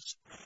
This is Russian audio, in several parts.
spread.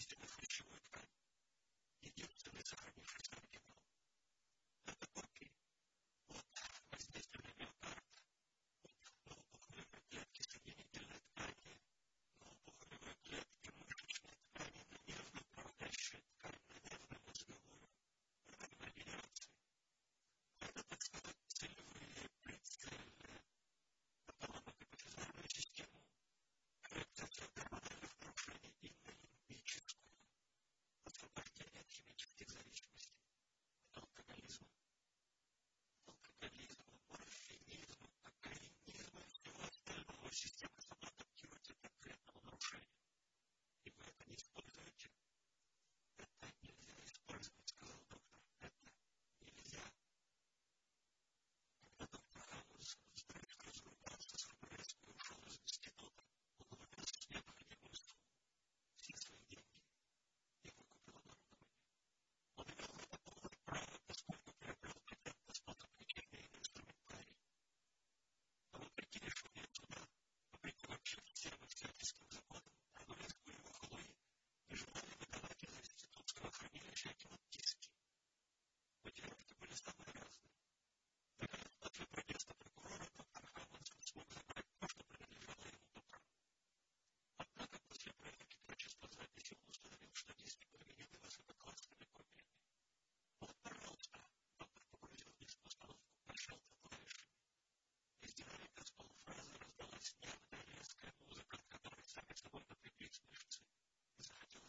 Christian.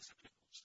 possibilities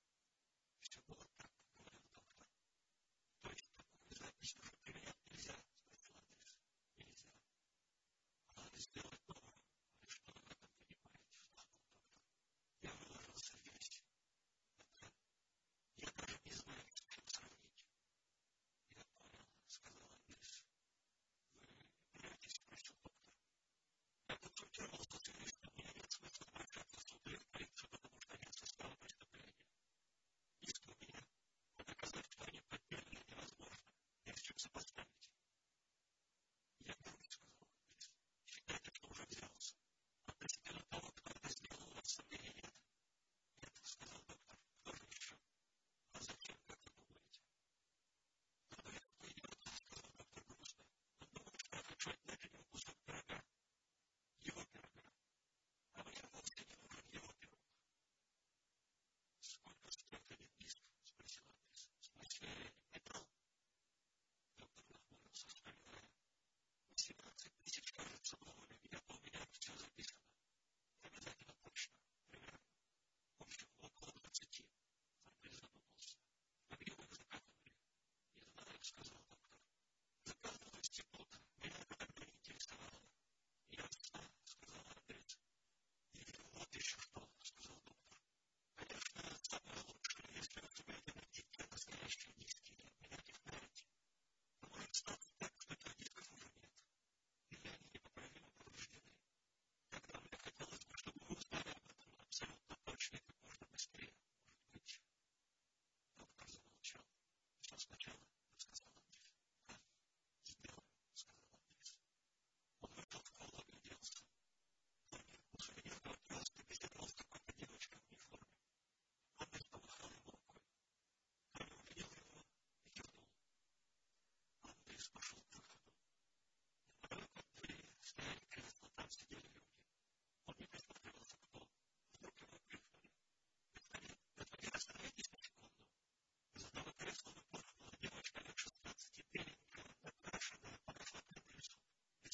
truck में है उसको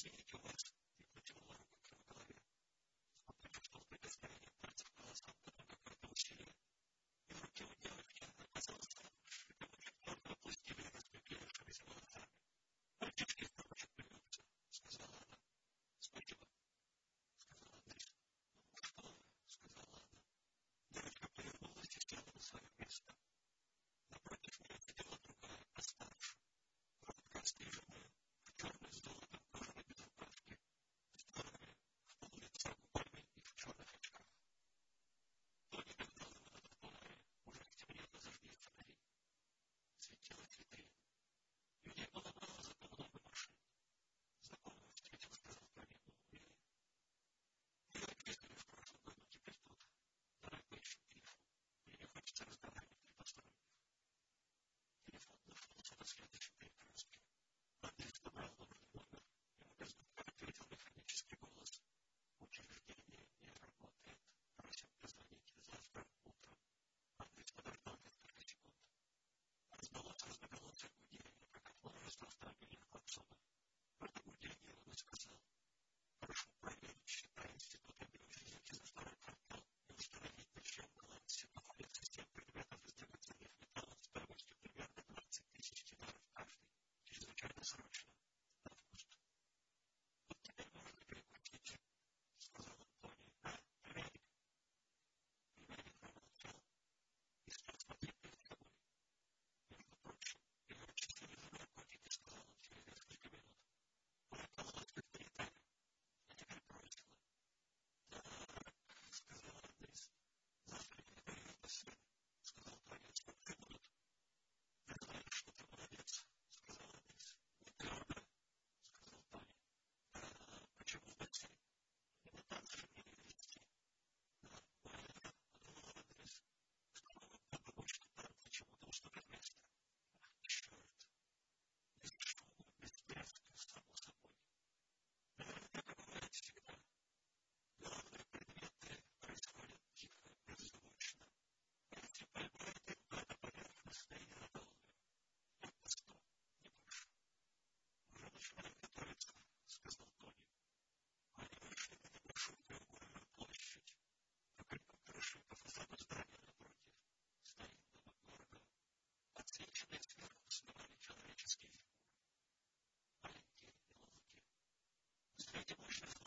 significa Смотрите, мощность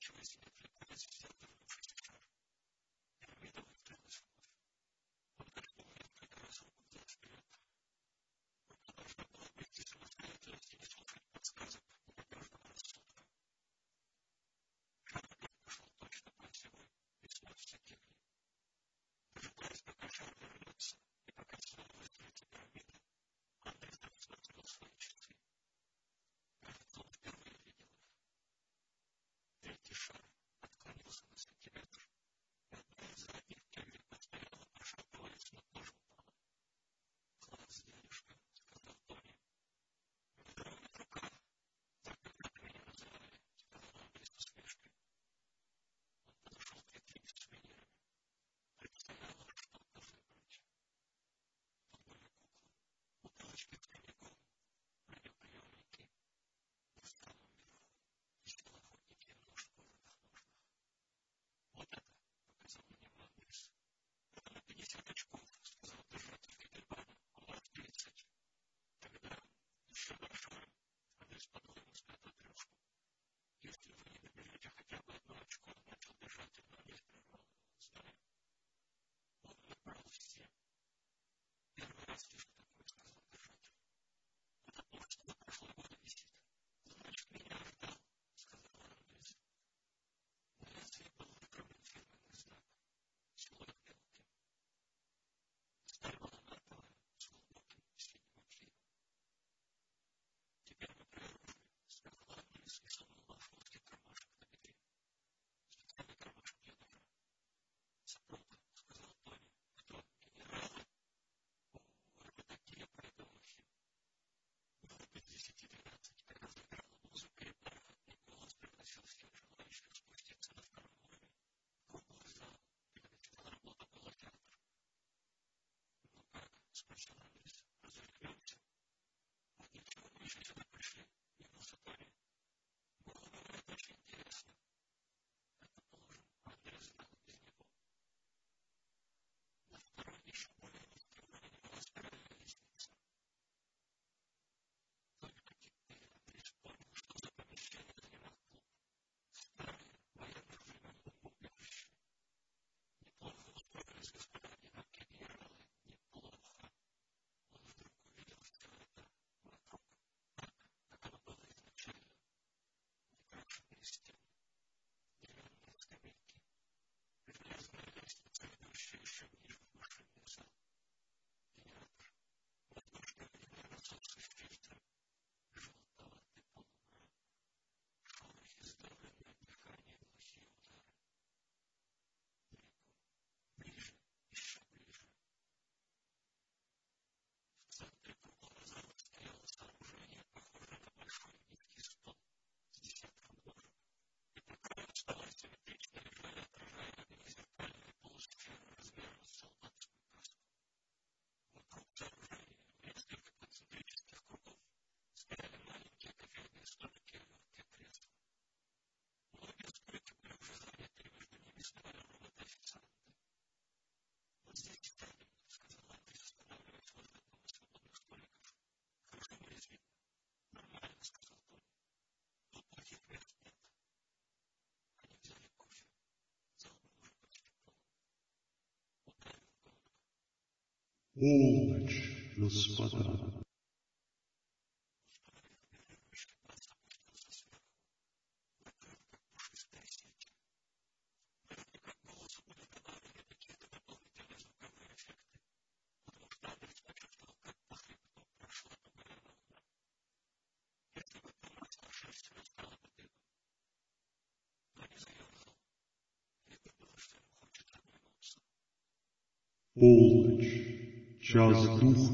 choice, il a fait la proposition de Полночь, господа. ouvindo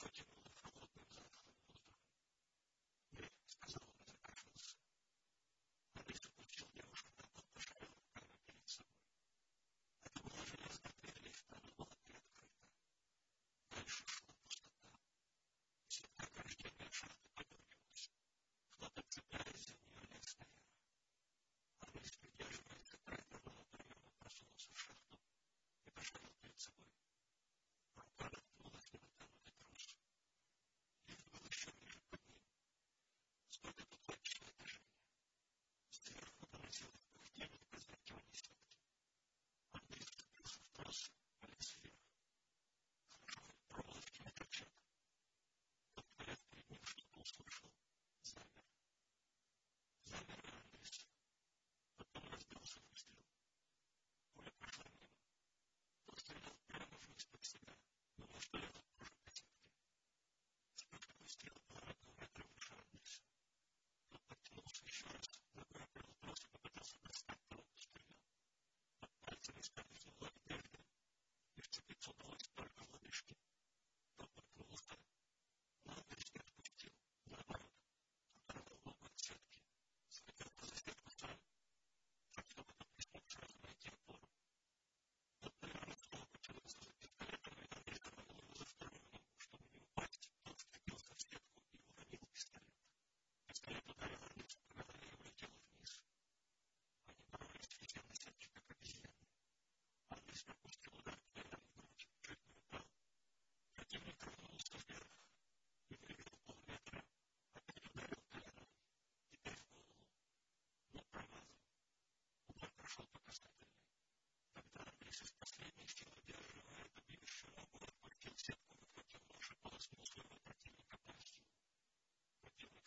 But you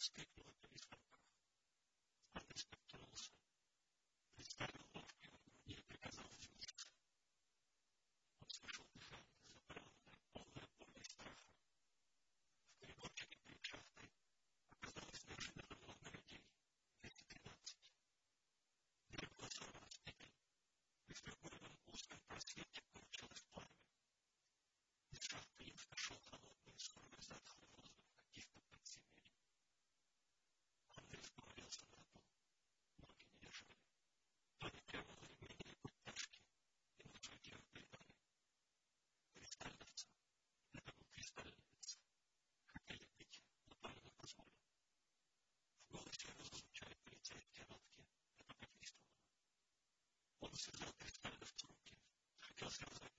expect の数字をデジタルでません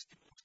is the most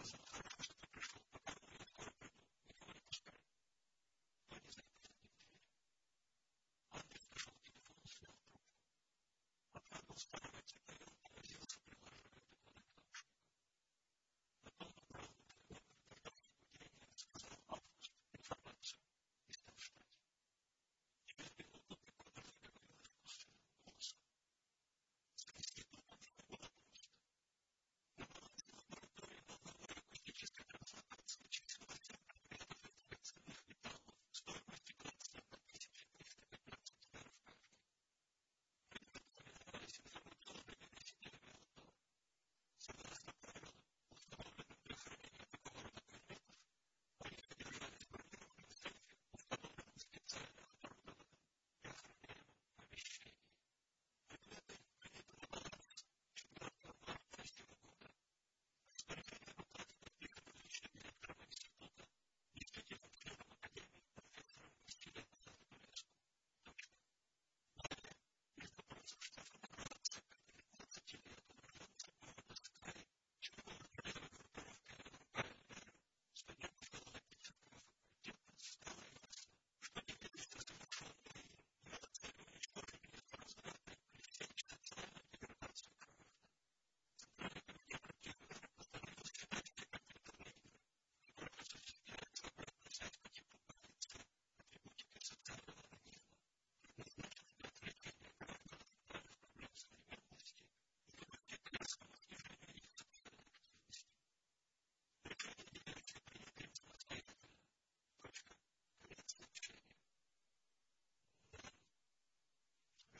special time.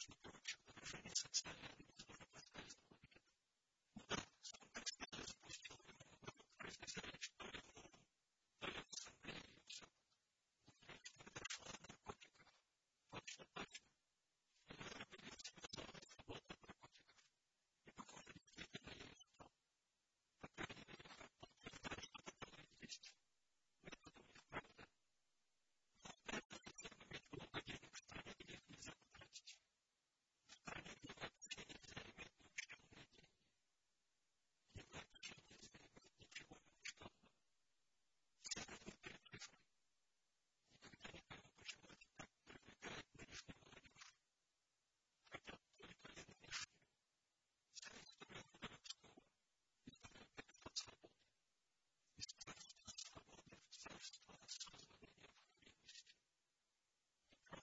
Час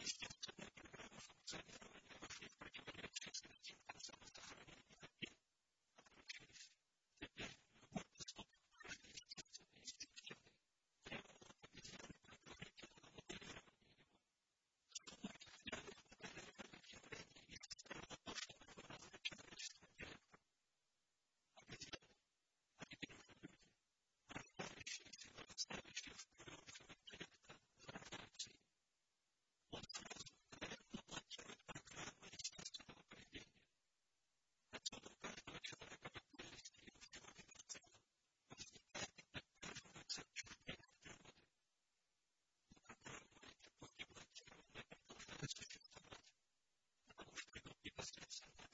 естественное и программы функционирования вошли в противоречие с каким концом сохранения копий обручились. Теперь любой доступ к каждой естественной структуре требовал определенной предварительного моделирования его. Сумма определенных моделированных явлений исключала то, что было разве человеческим интеллектом. Определенно, они люди, раздающиеся, но доставящие в природу something.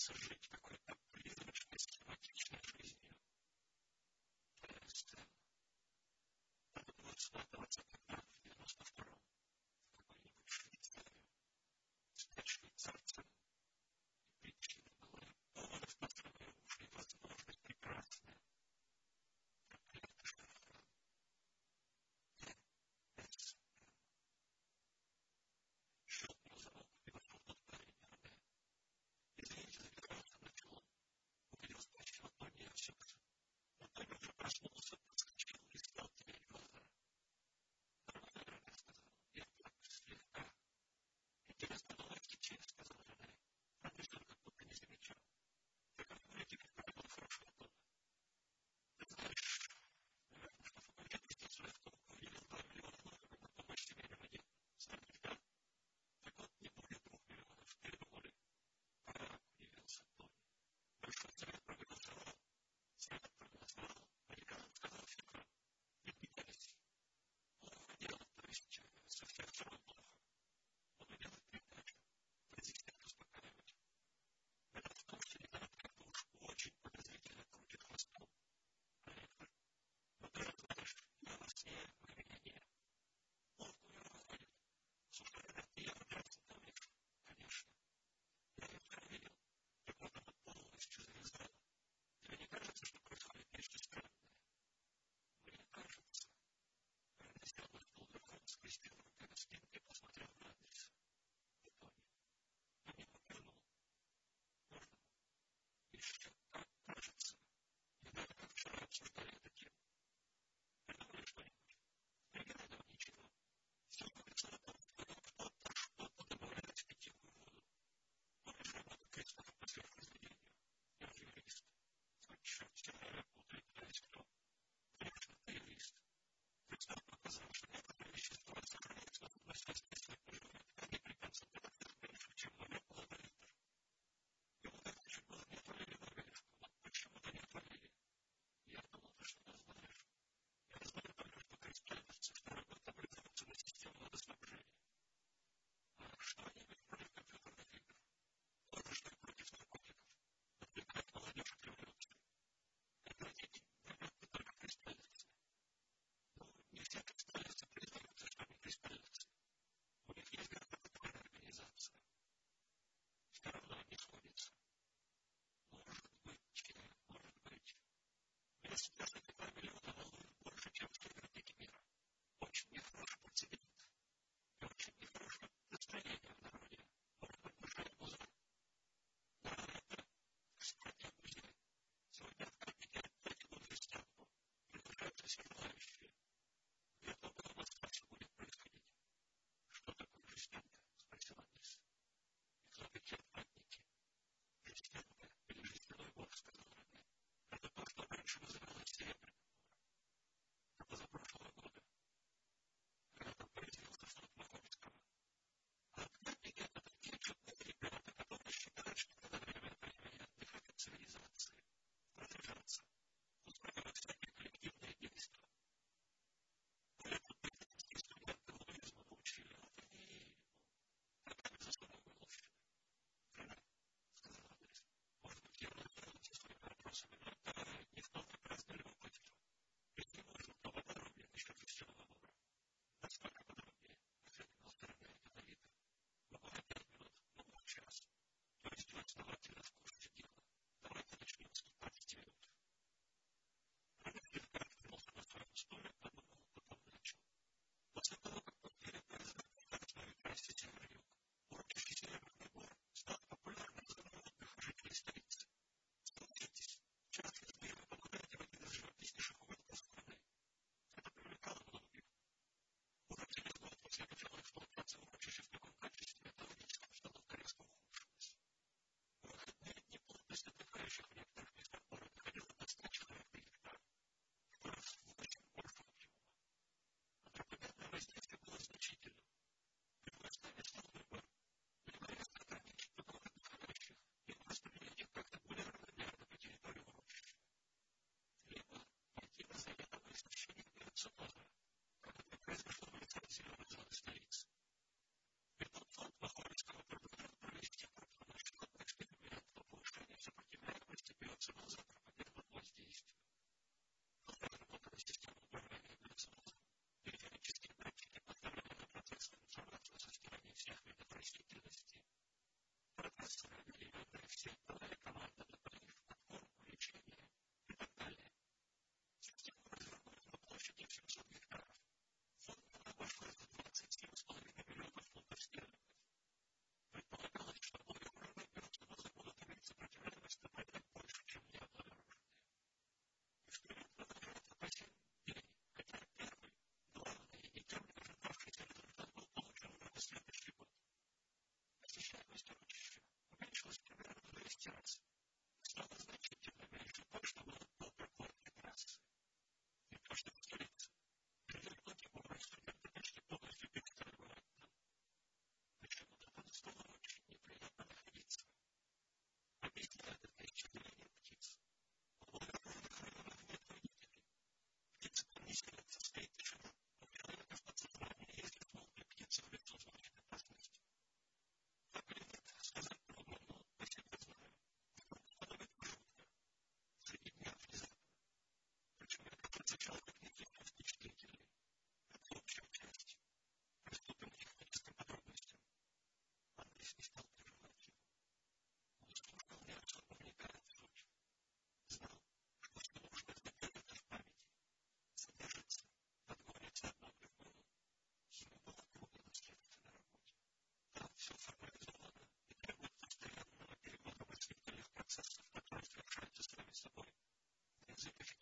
учится жить какой-то призрачной, схематичной жизнью. То есть э, надо было схватываться тогда asking just, just основательно в курсе. Давайте начнем с 15 минут. Рыгер как вернулся на своем стуле, подумал, потом начал. После того, как потеря произошла в основе трассе юг. урочище Северный Бор стал популярным за народных жителей столицы. Согласитесь, часто змеи попадают в один из живописнейших уголков страны. Это привлекало многих. Урочище было после начала эксплуатации урочища действительности. Профессоры вели в это все целая команда наполив, подкормку, лечения и так далее. Систему развернули на площади 700 гектаров. Фонд был обошел за 27,5 миллионов фунтов стерлингов. Сатаре as if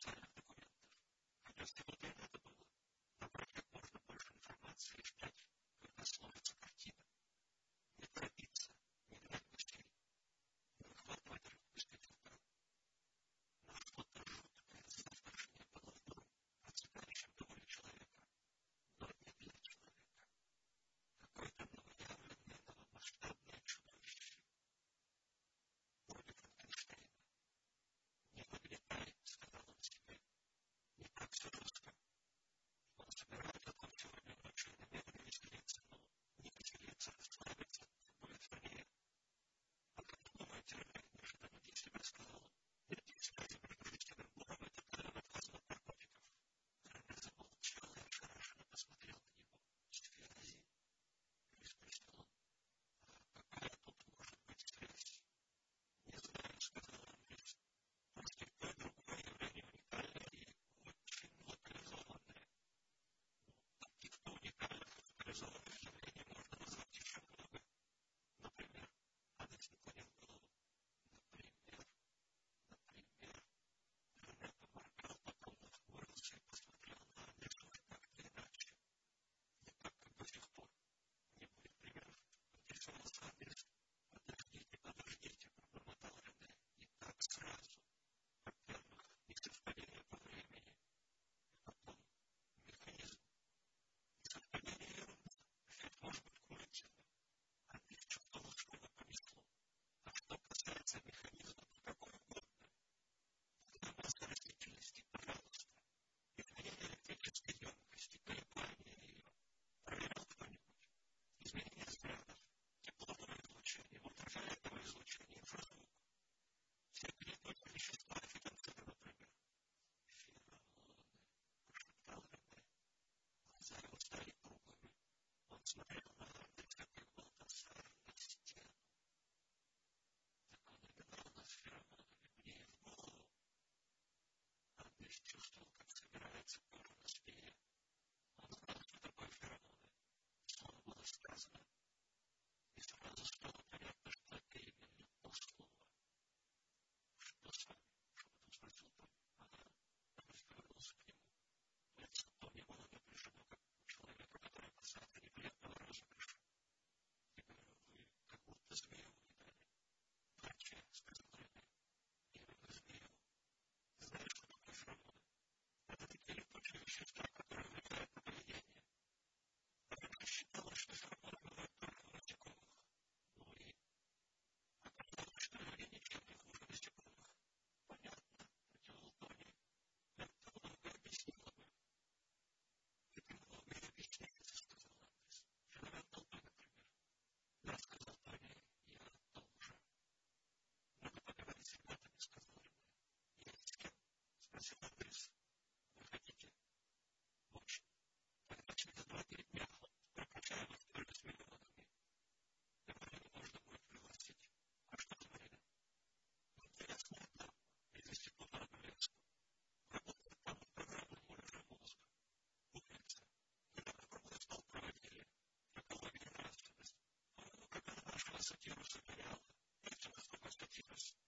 вспомнил, где я видел, как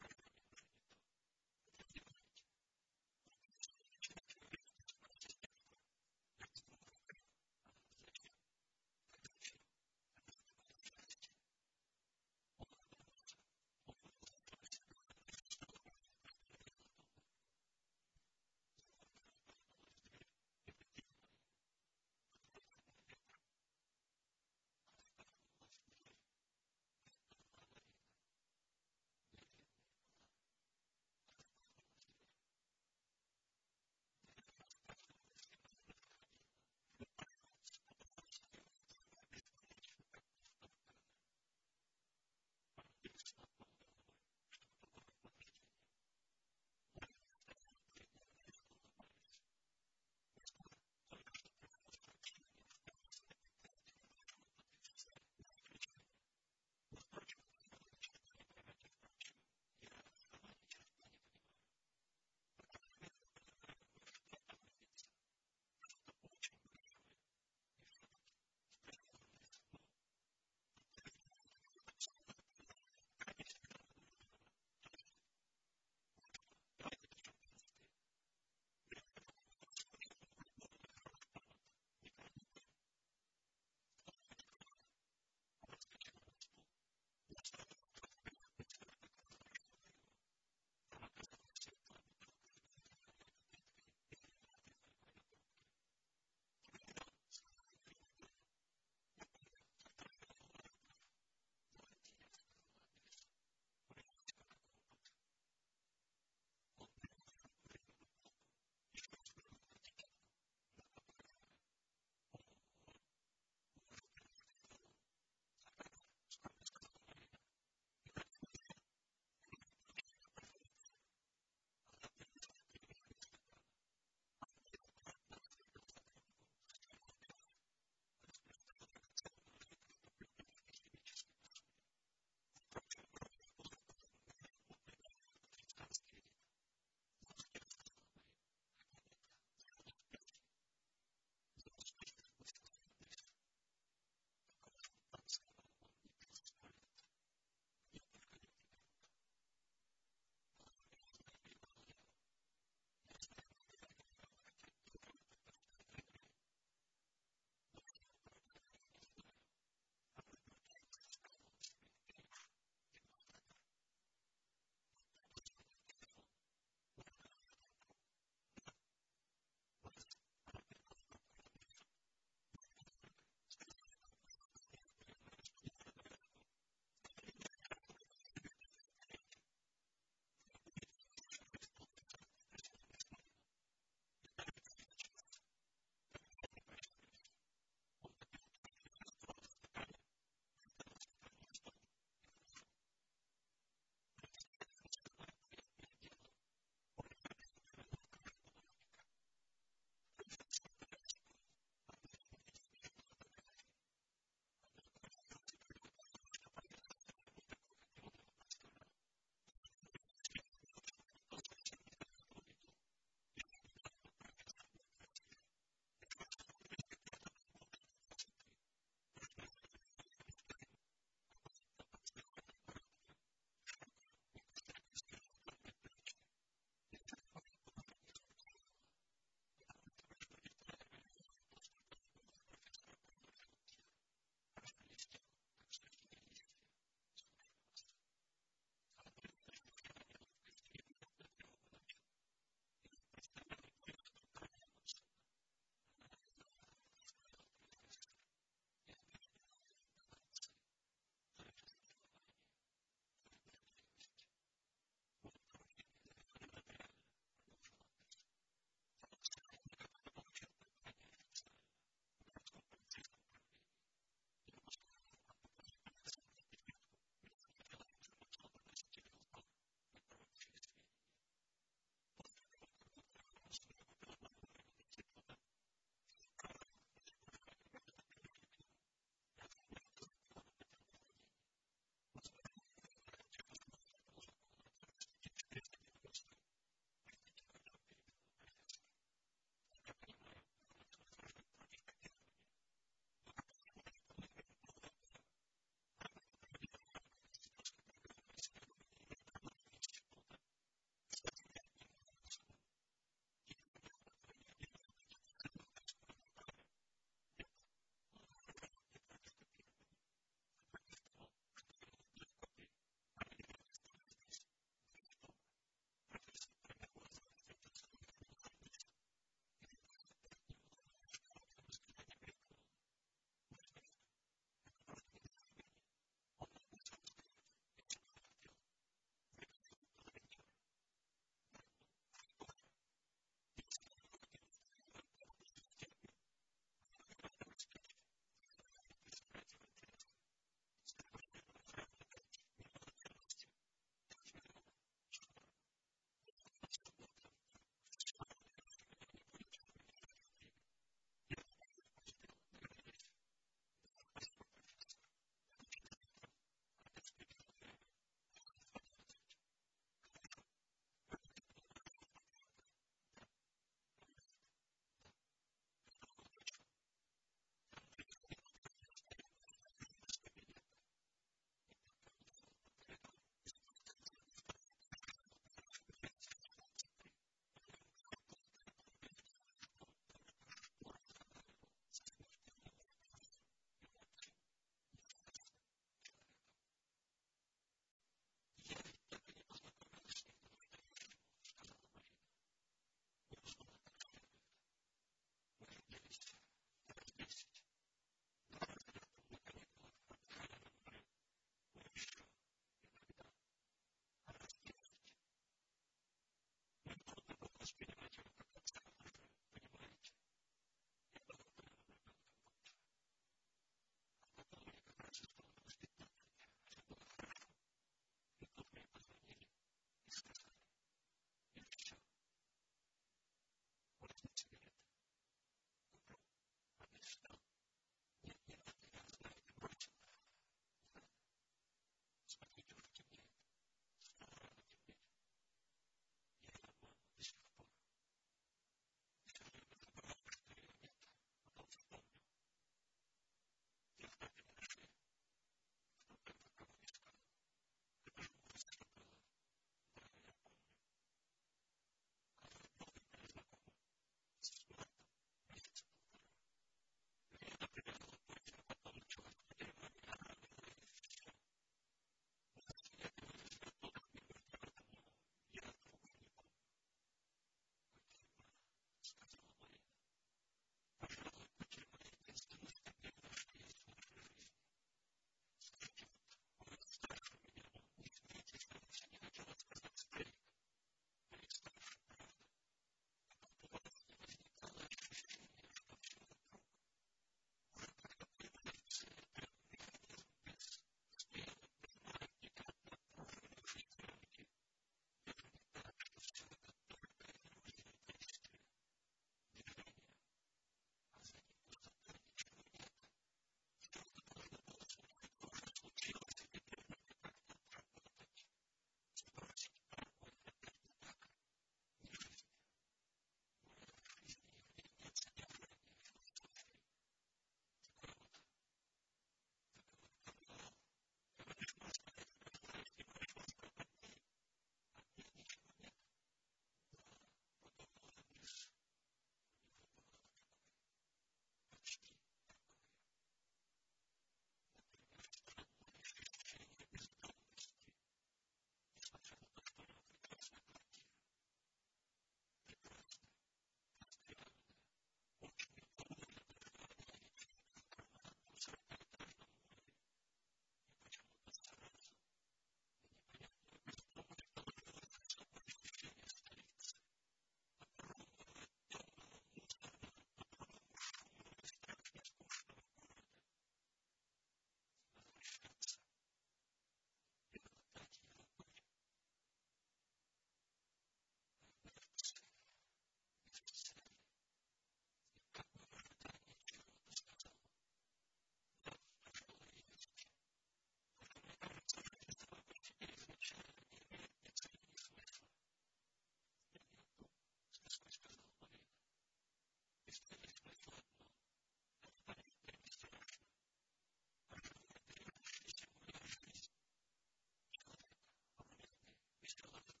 still have the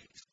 case.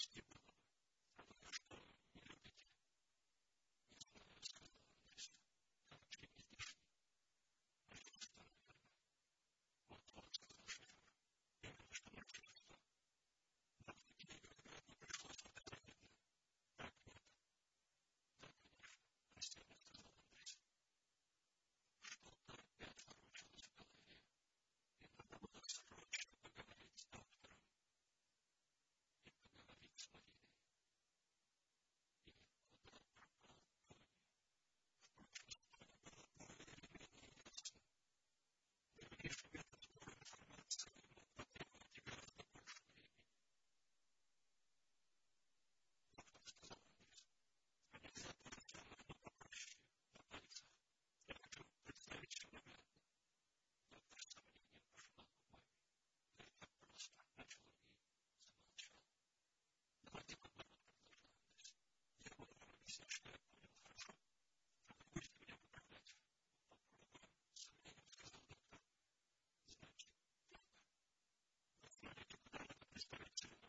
next year. 32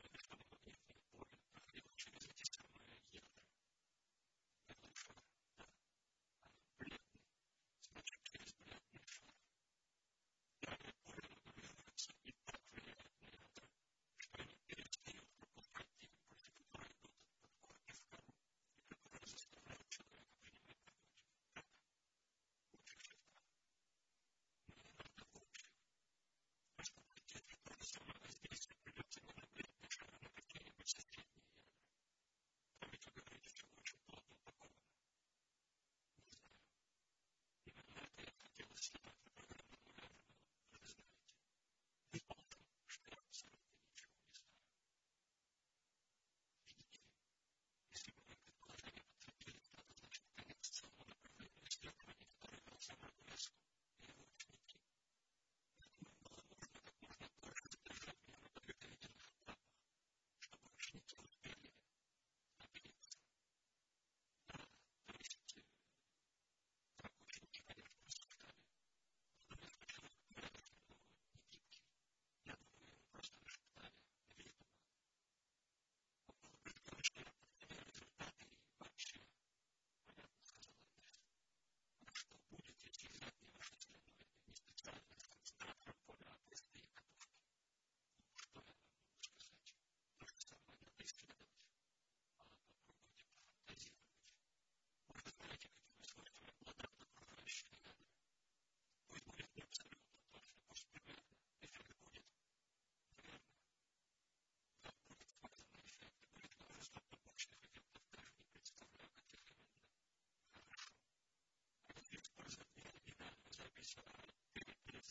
this evening.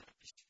selfish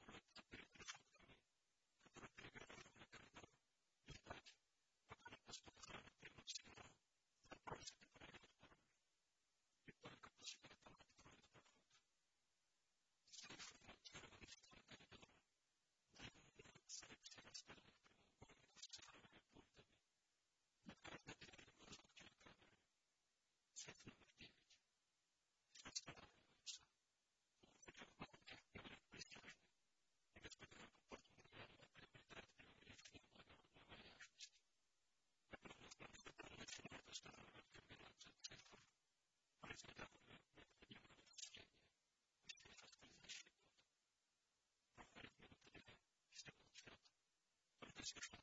discussion.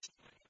history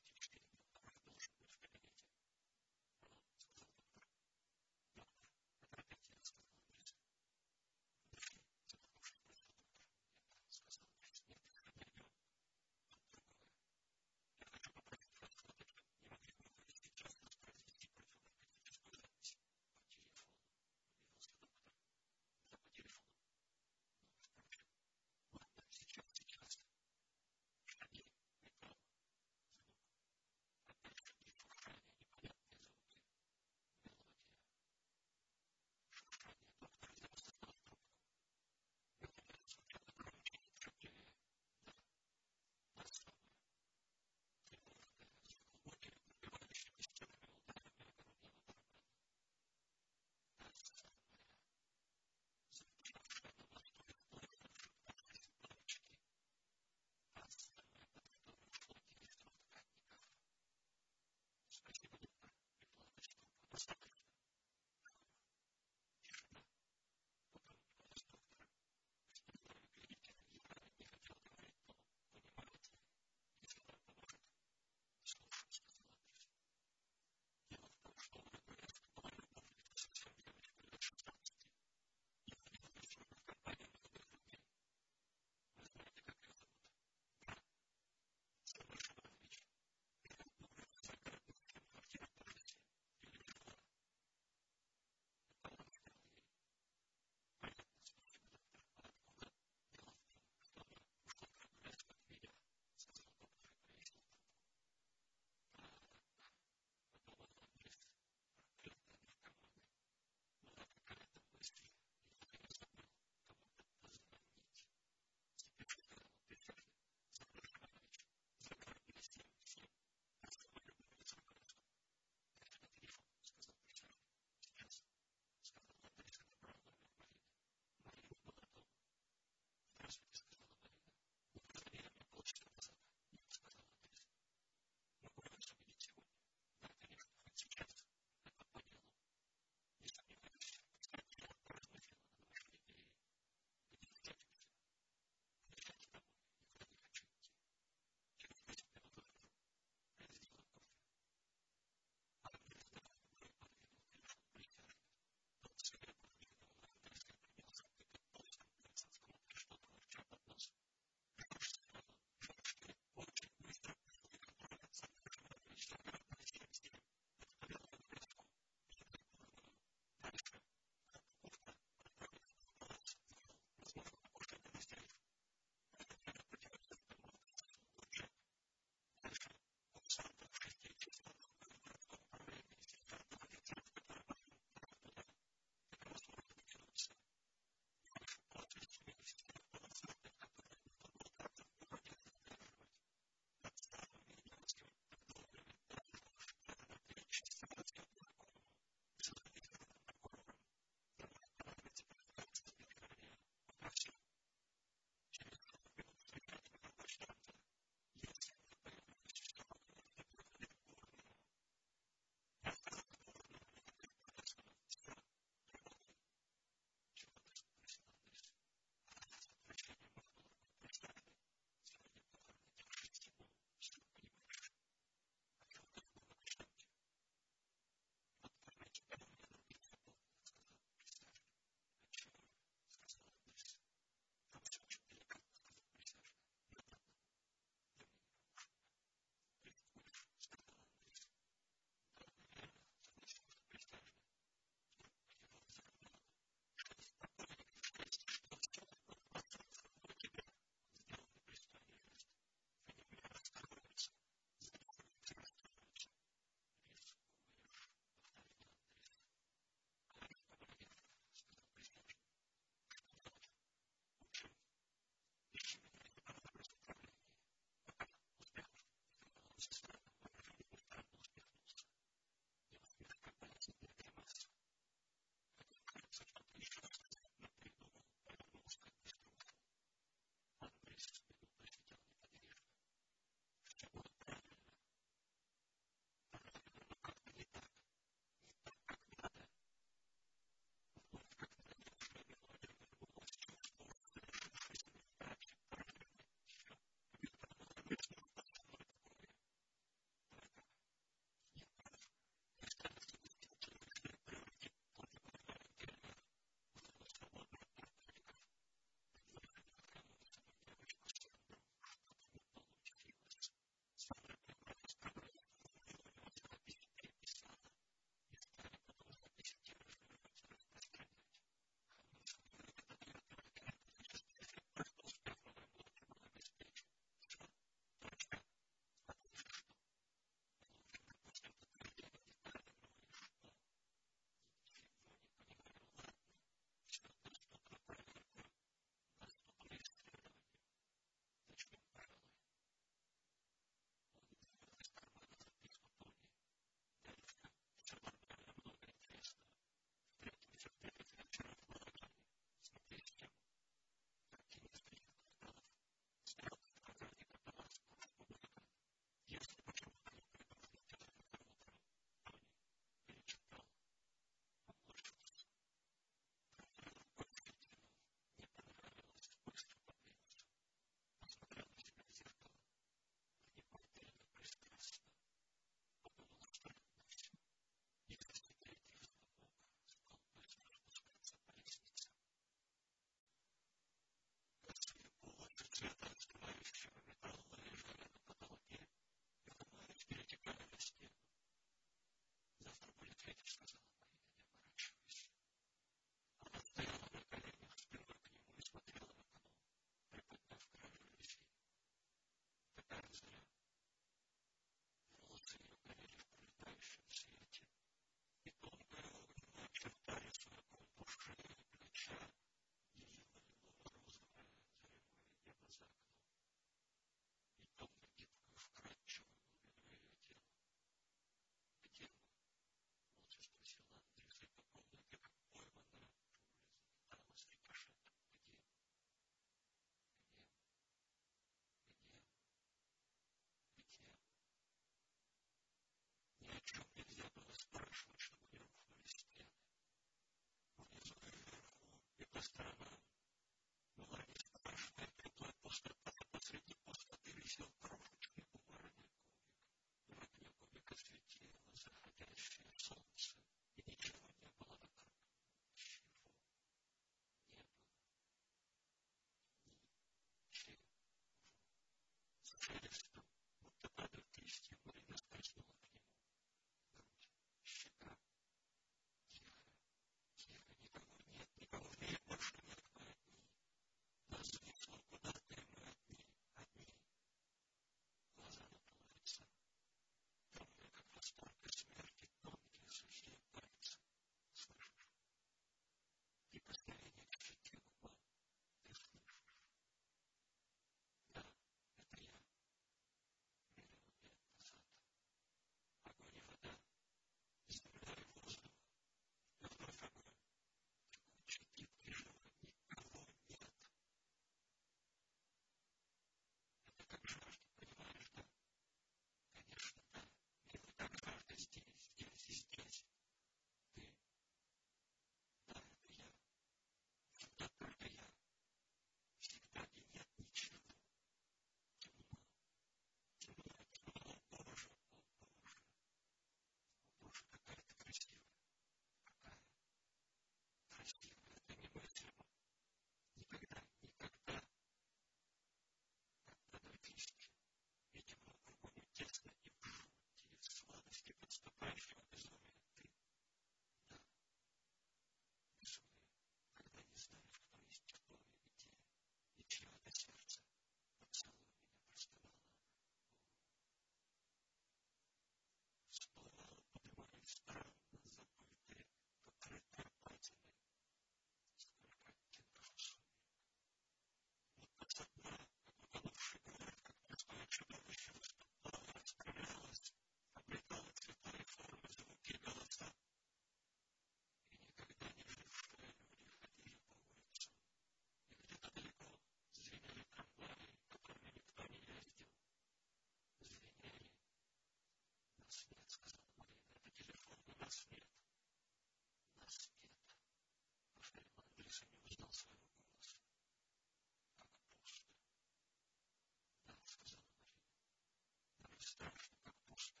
так же, как пусто,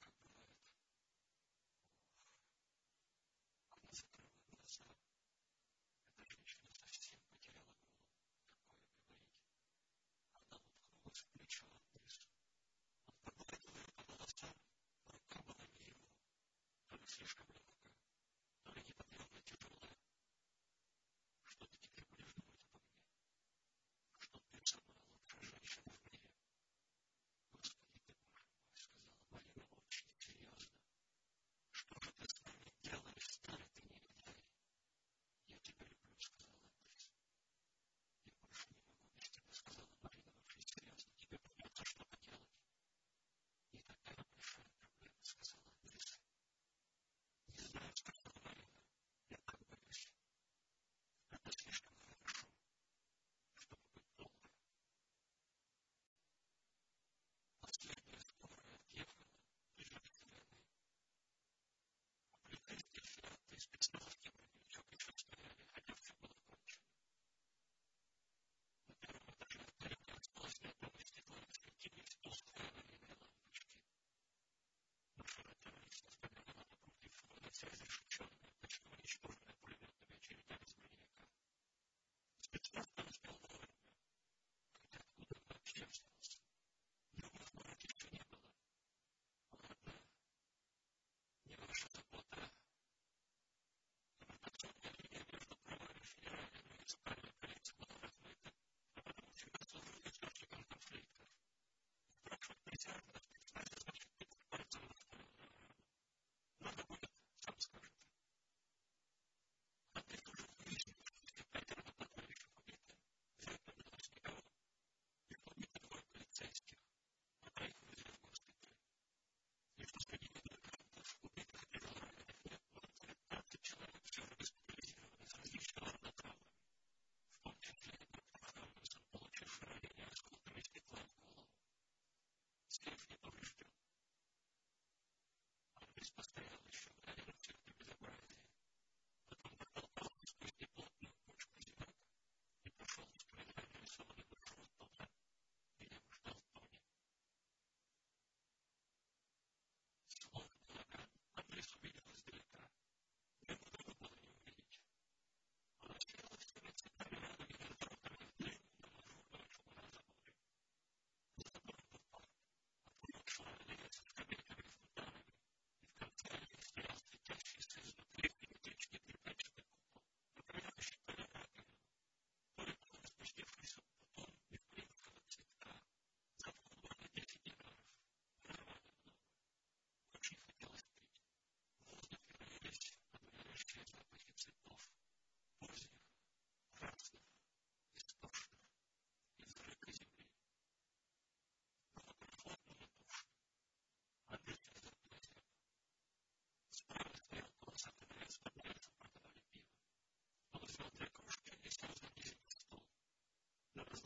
как бывает. Она закрыла глаза. Эта женщина совсем потеряла голову. Такое говорить. Она уткнулась плечом вниз. Он погладил ее по волосам, рука была не его, только слишком if, if с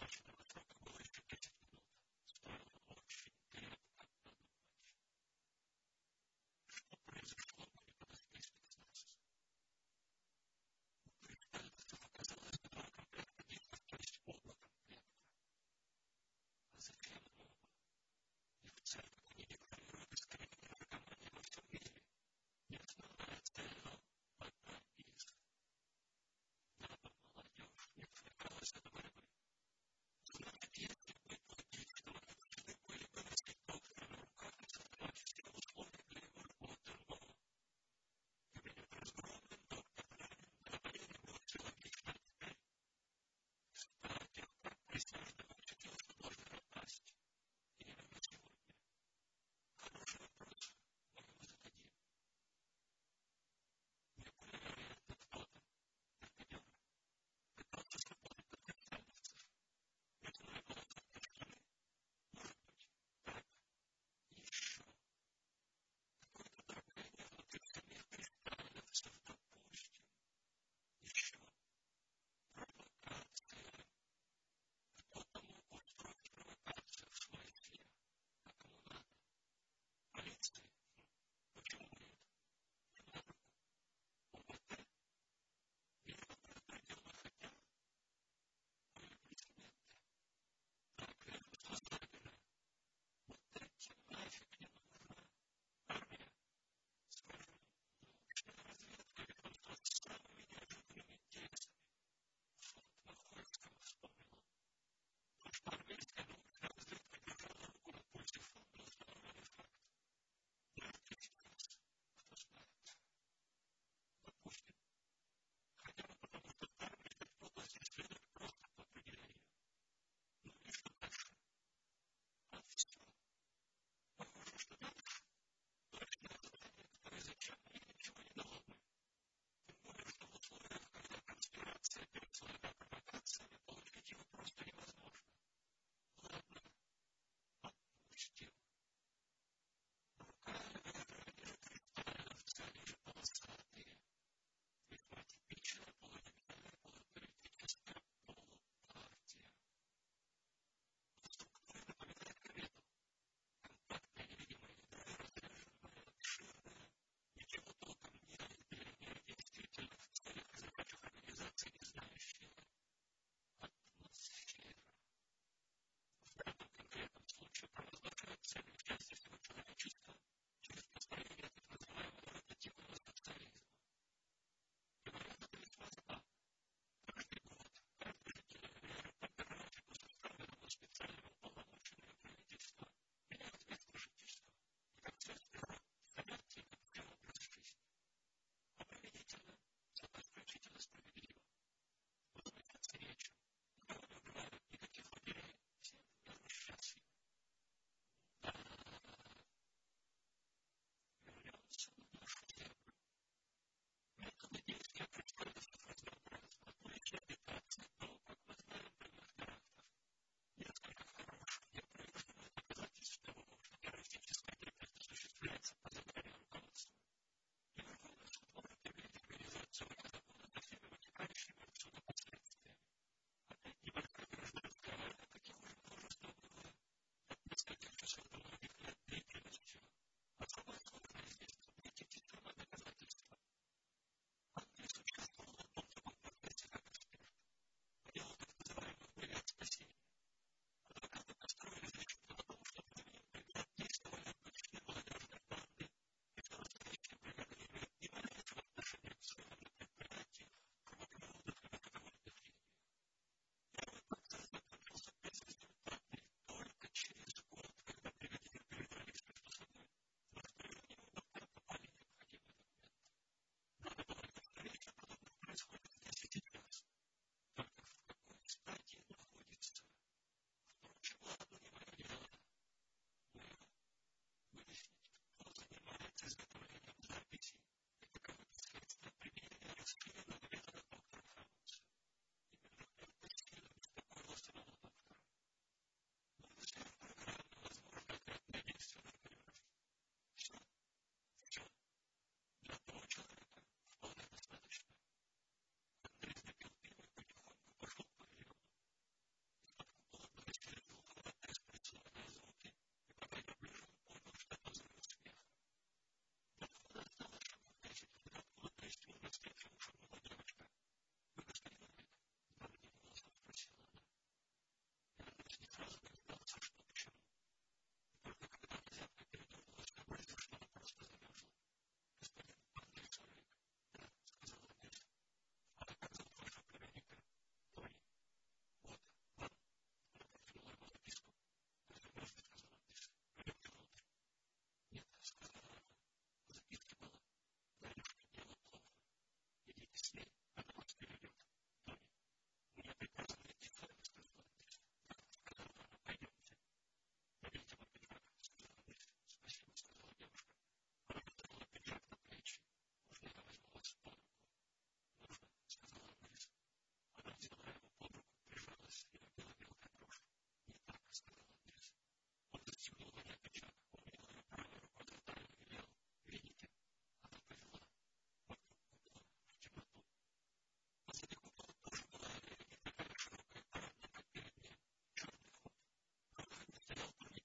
points with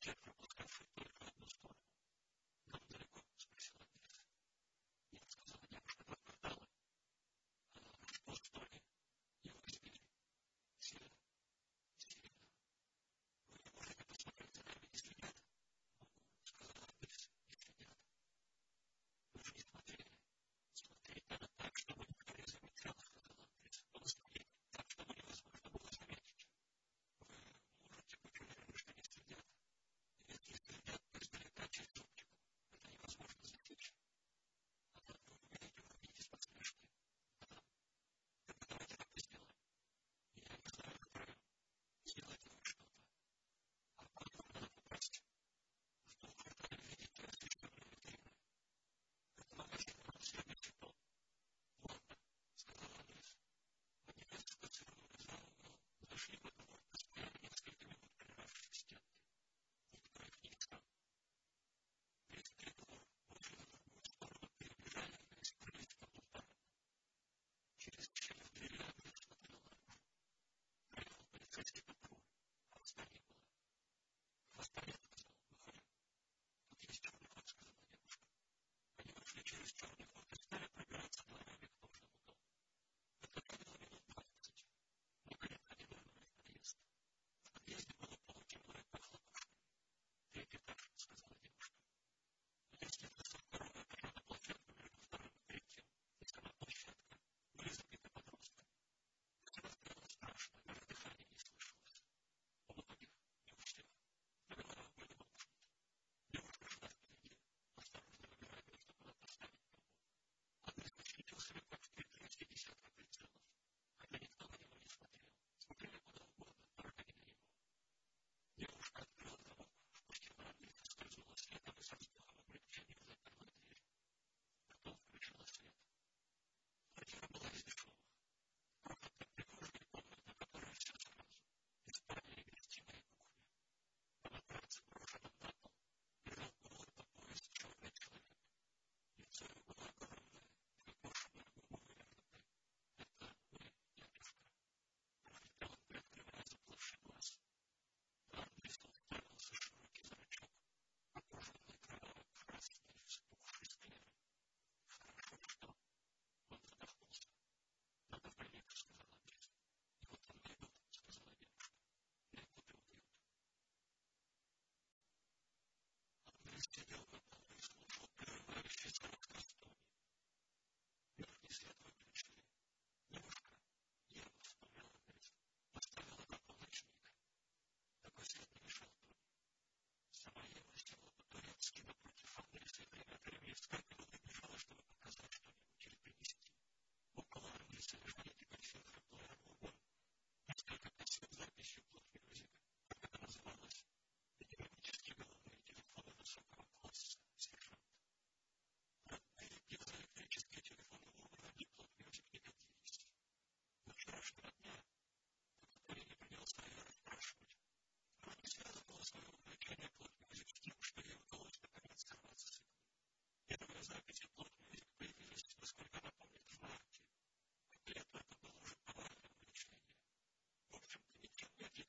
different Постоянно злоухали. Тут есть черный ход, сказала девушка. Они вышли через черный ход из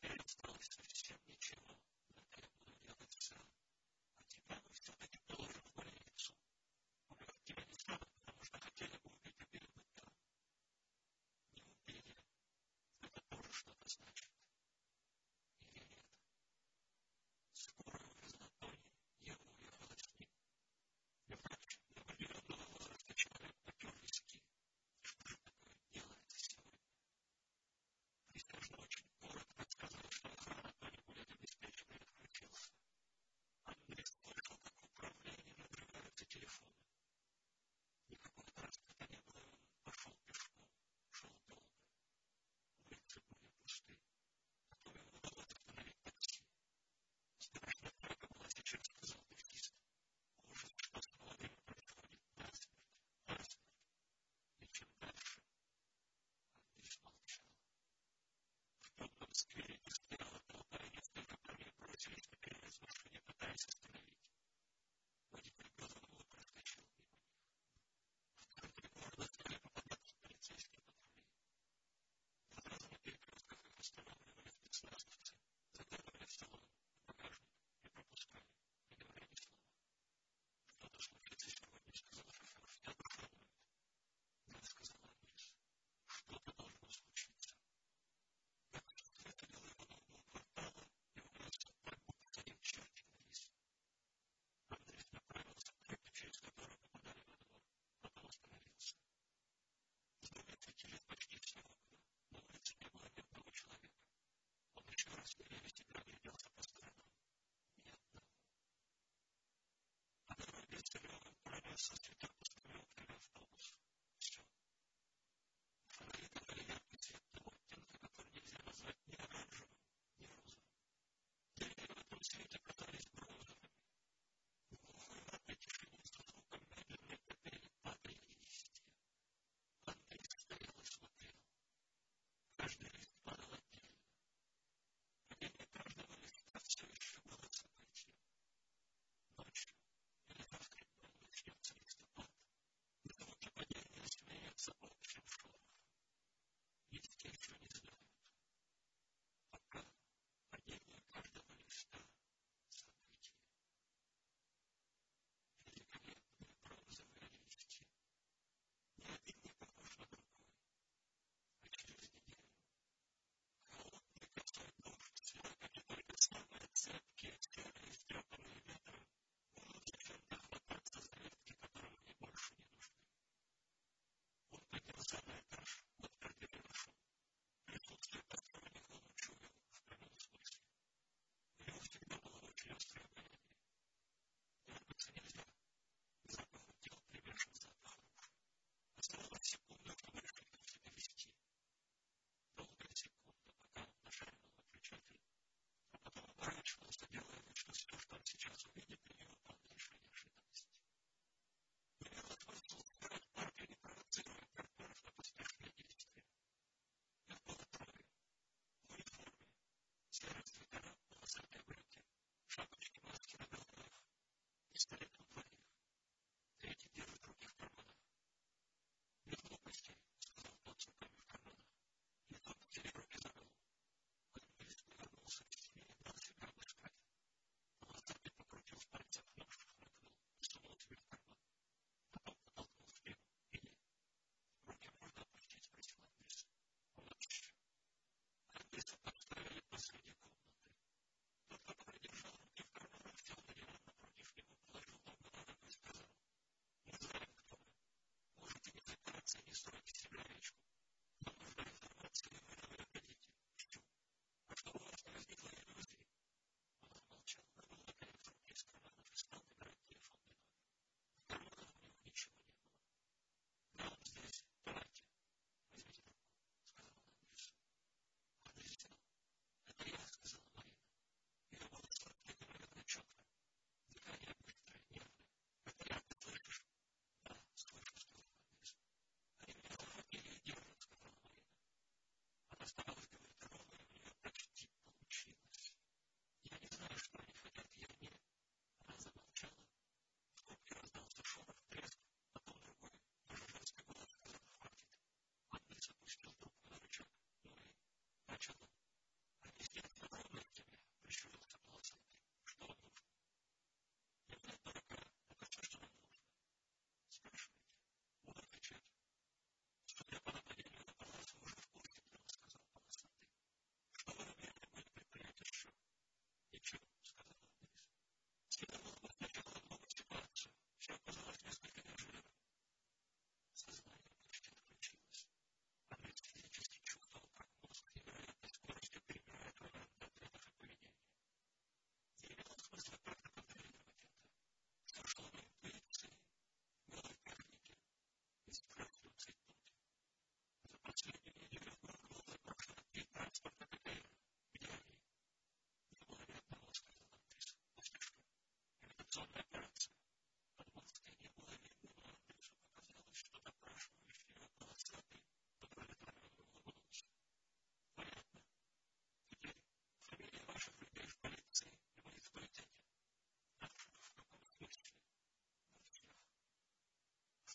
Тебе осталось совсем ничего, но я буду делать сам. А тебя мы все-таки положим в больницу. Убивать тебя не станут, потому что хотели бы убить, убили бы там. Не убили. Это тоже что-то значит. Или нет? Скоро увезла Тони, я уехала с ним. Я врач, но определенного возраста человек потер виски. Что же такое делается сегодня? Присяжного человека Thanks. that it с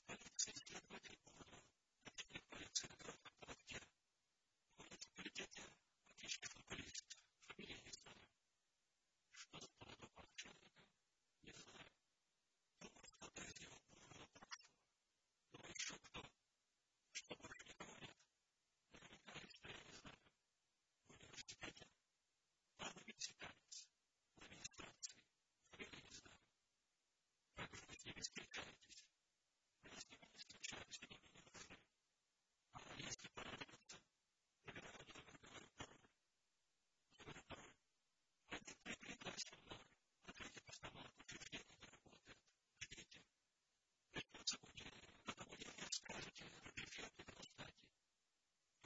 ними не встречаетесь. Вы с ними не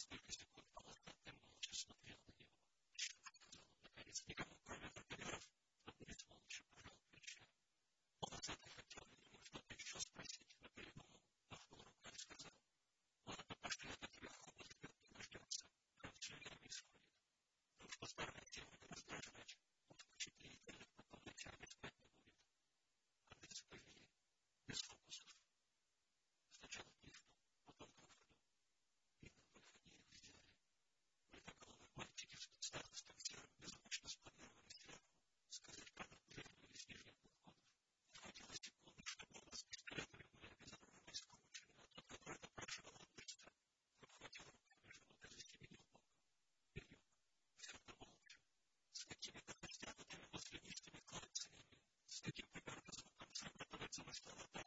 Сначала к лифту, потом к выходу. Видно, выходили в идеале. какими доходями возле них ты не клацаньями, с таким примерно звуком шум готовится ваш колокол.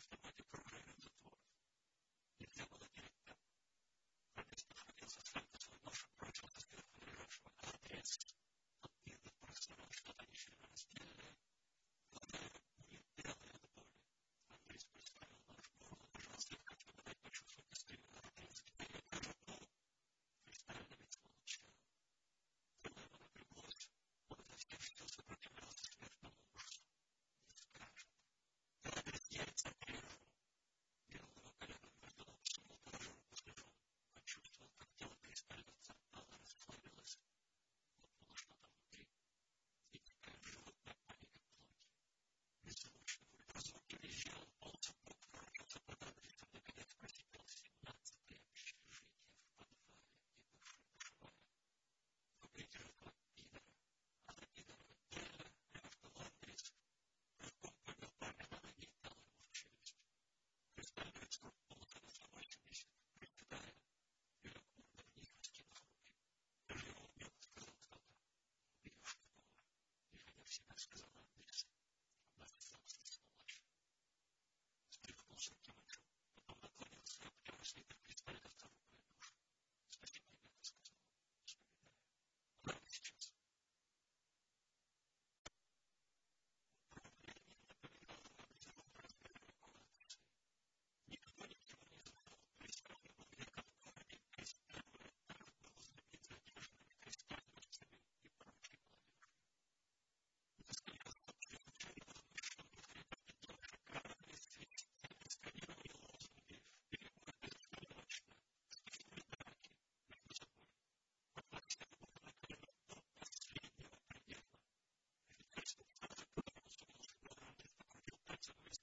that's what we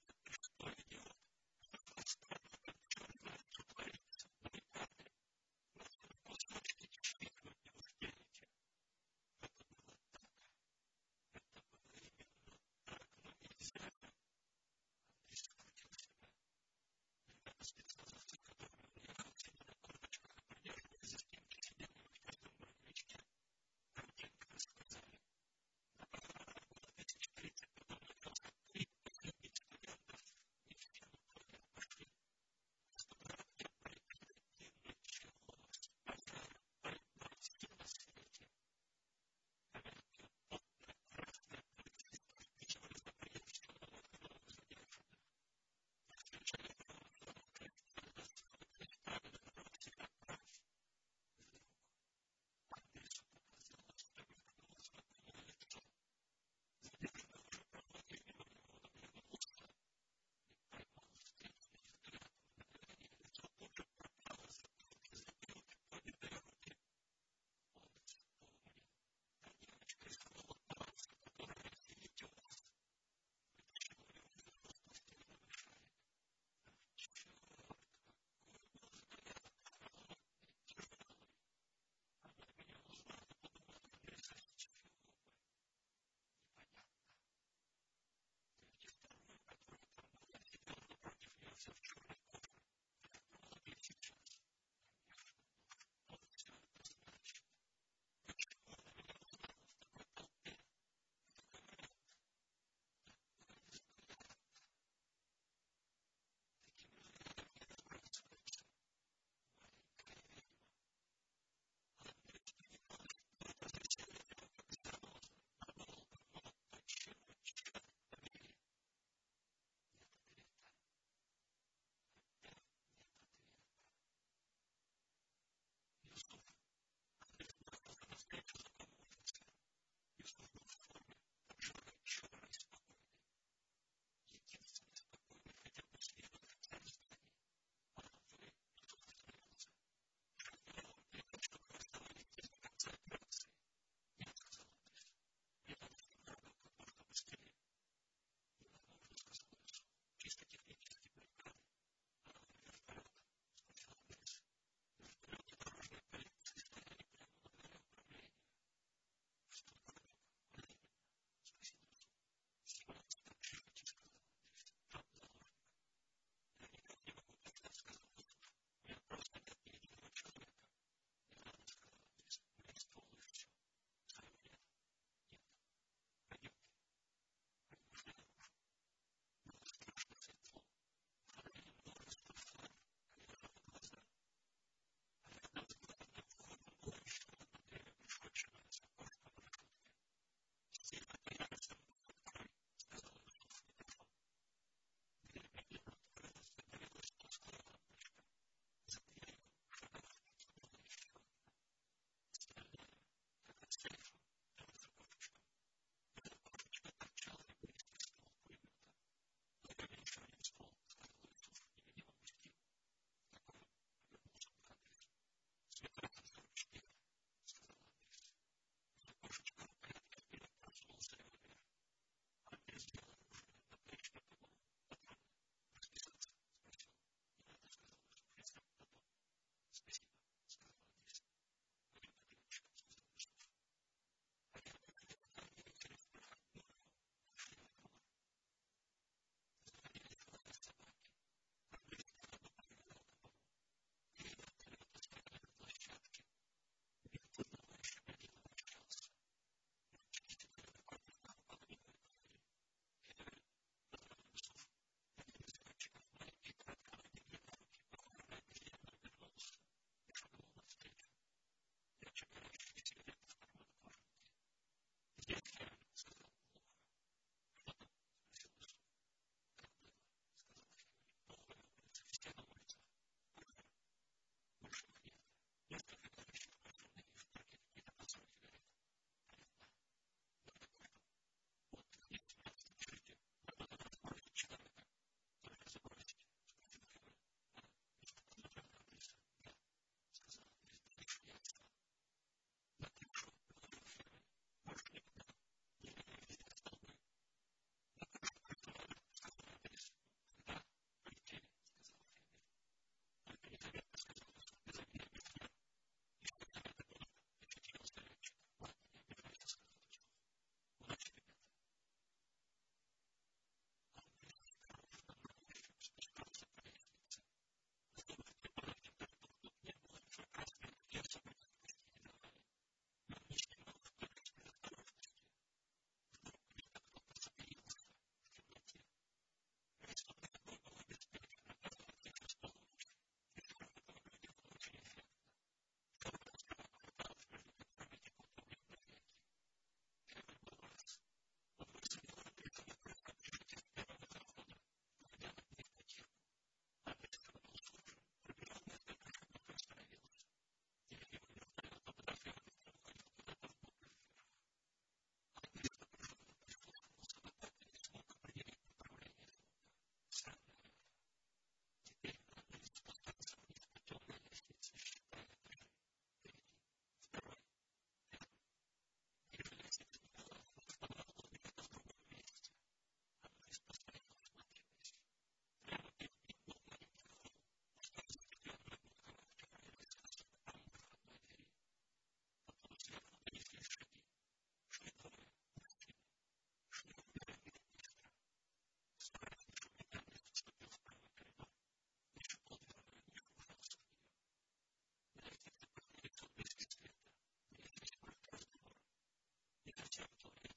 typically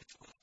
It's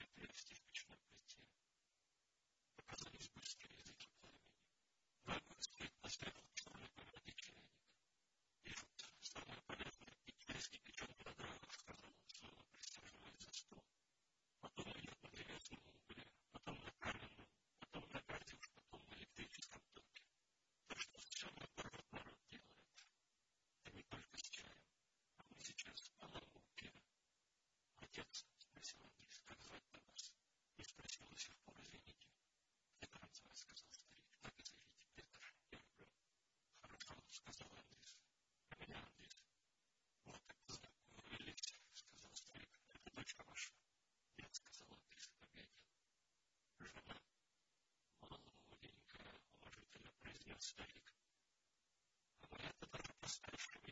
initiatives сказал Андрис. Меня Андрис. Вот это знакомый Леся, сказал старик. Это дочка ваша. Нет, сказал Андрис, объявил. Жена. Молоденькая, уважительно произнес старик. А моя-то даже постарше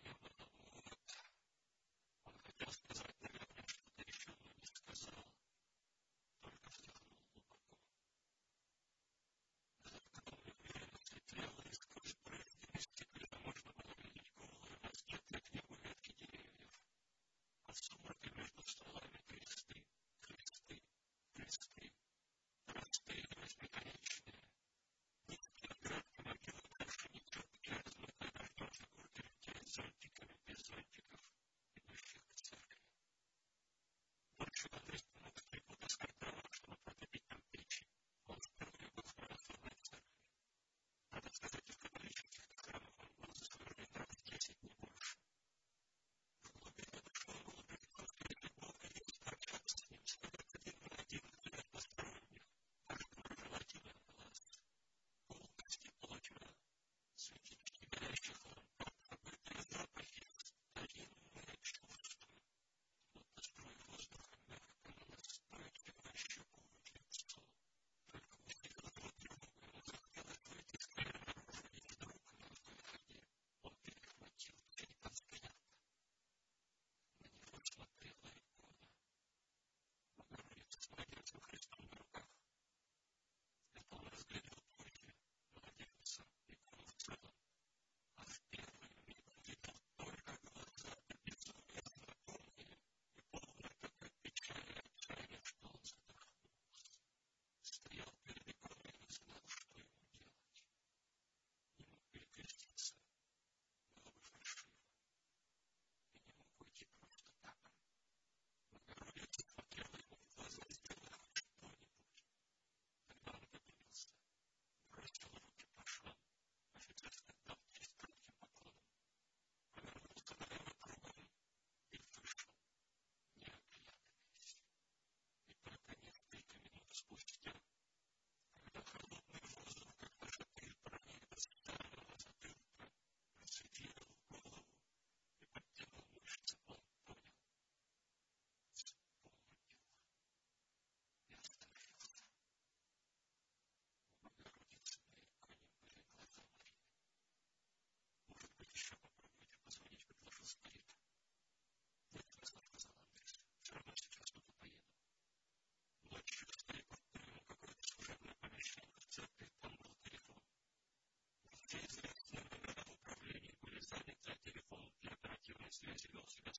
telecom, internet access, and also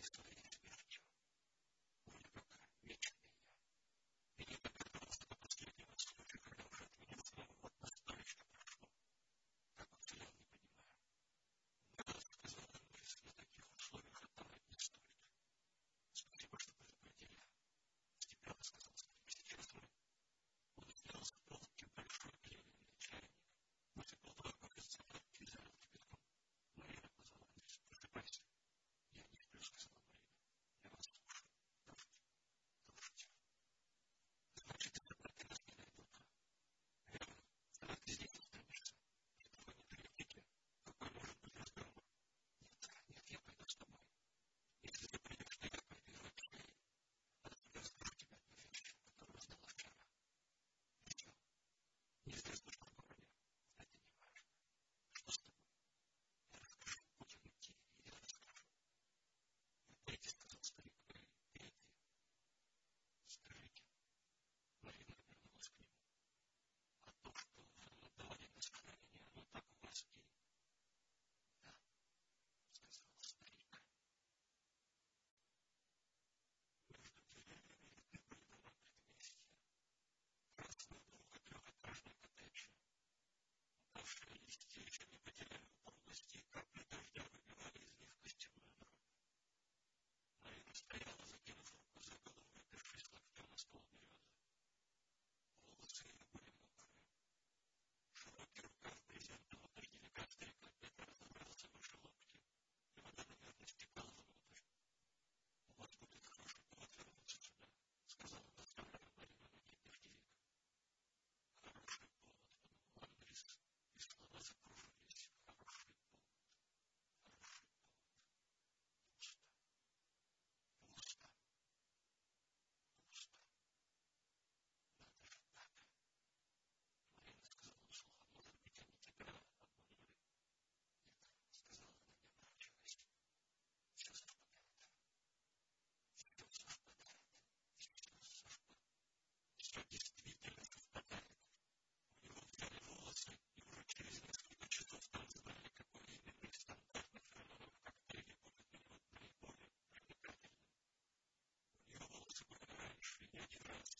easily which is dangerous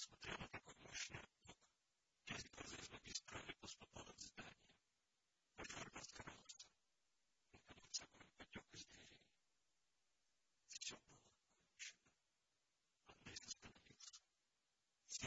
несмотря на такой мощный отток. Часть газа из магистрали поступала в здание. Пожар разгорался. Наконец огонь потек из дверей. Все было кончено. из остановился. Все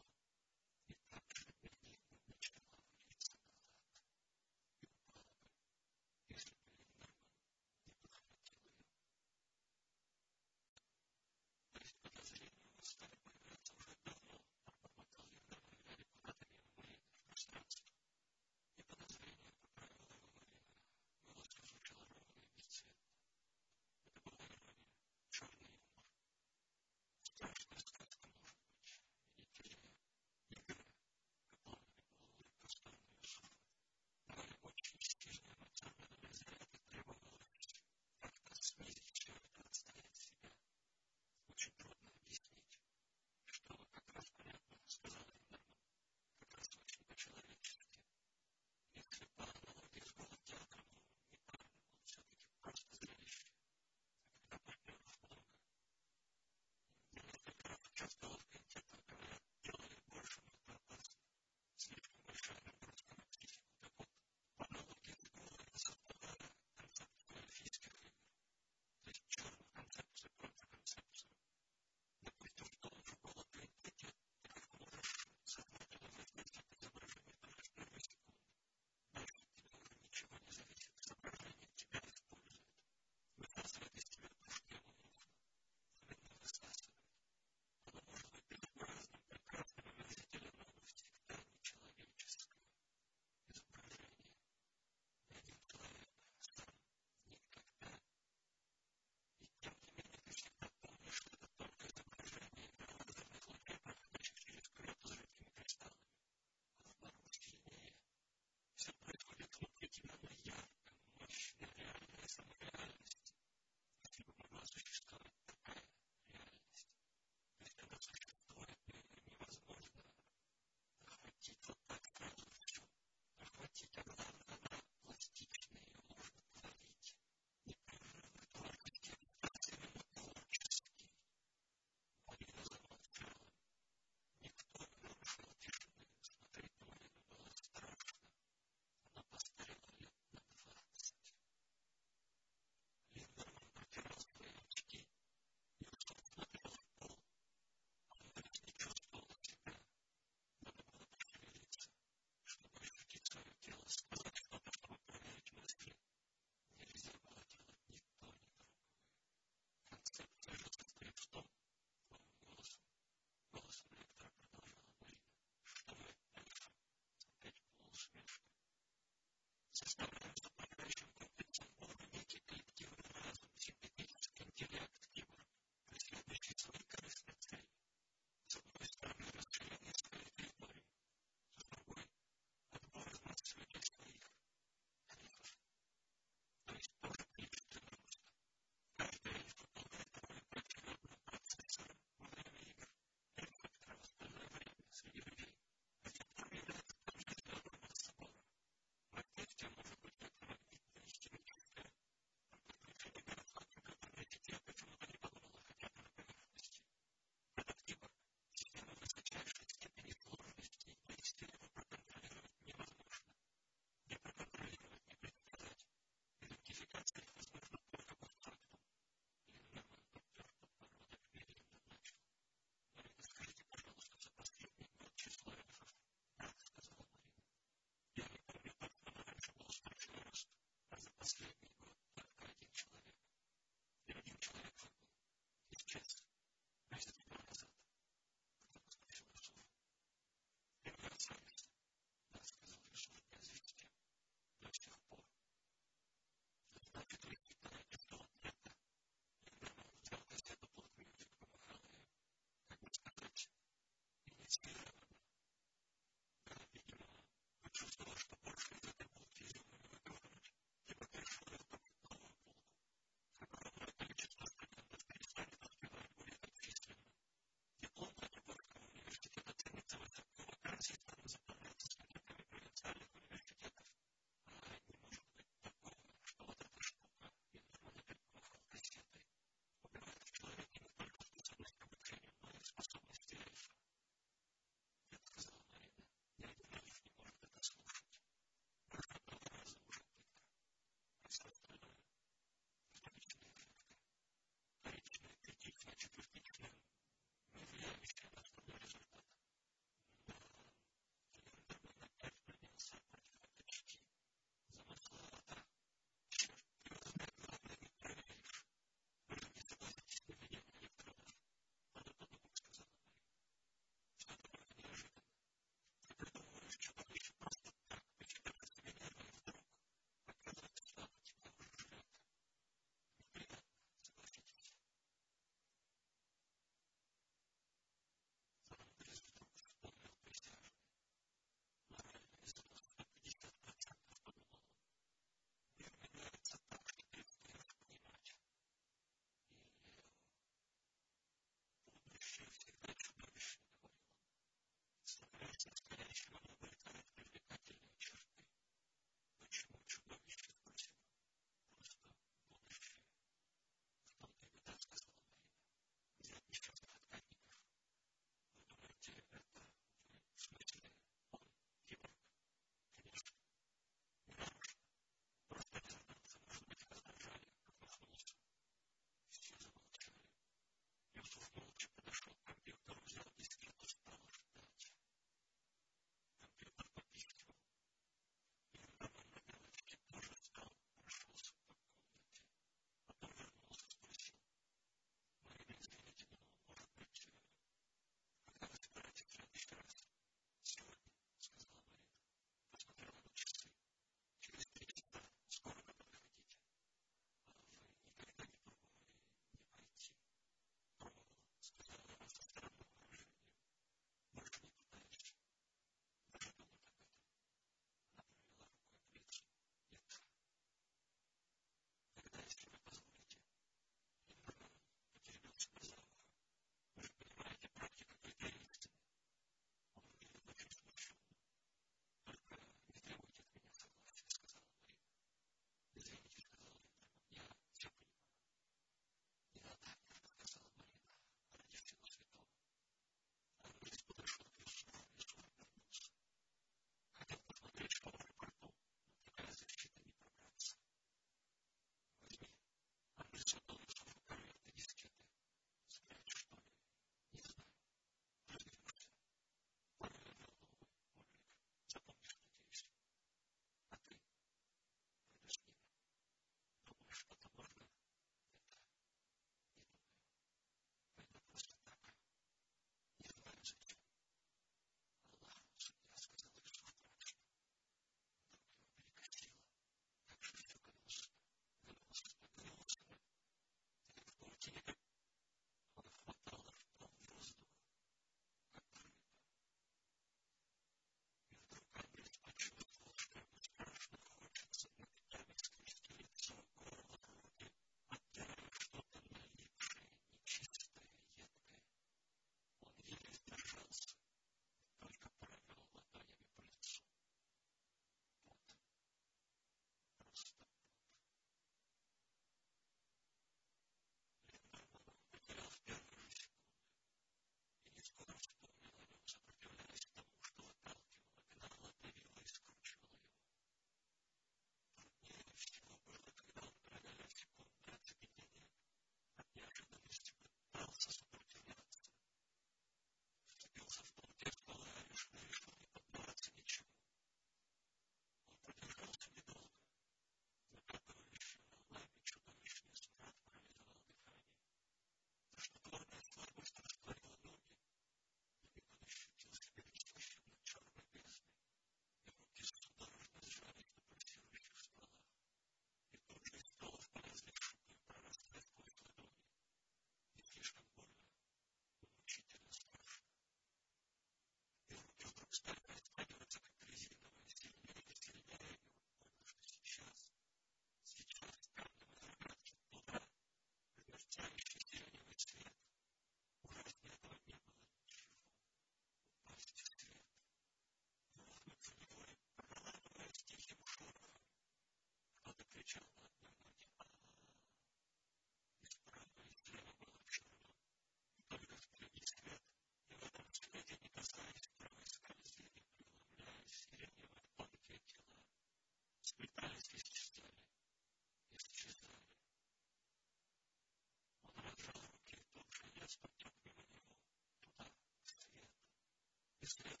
Christ.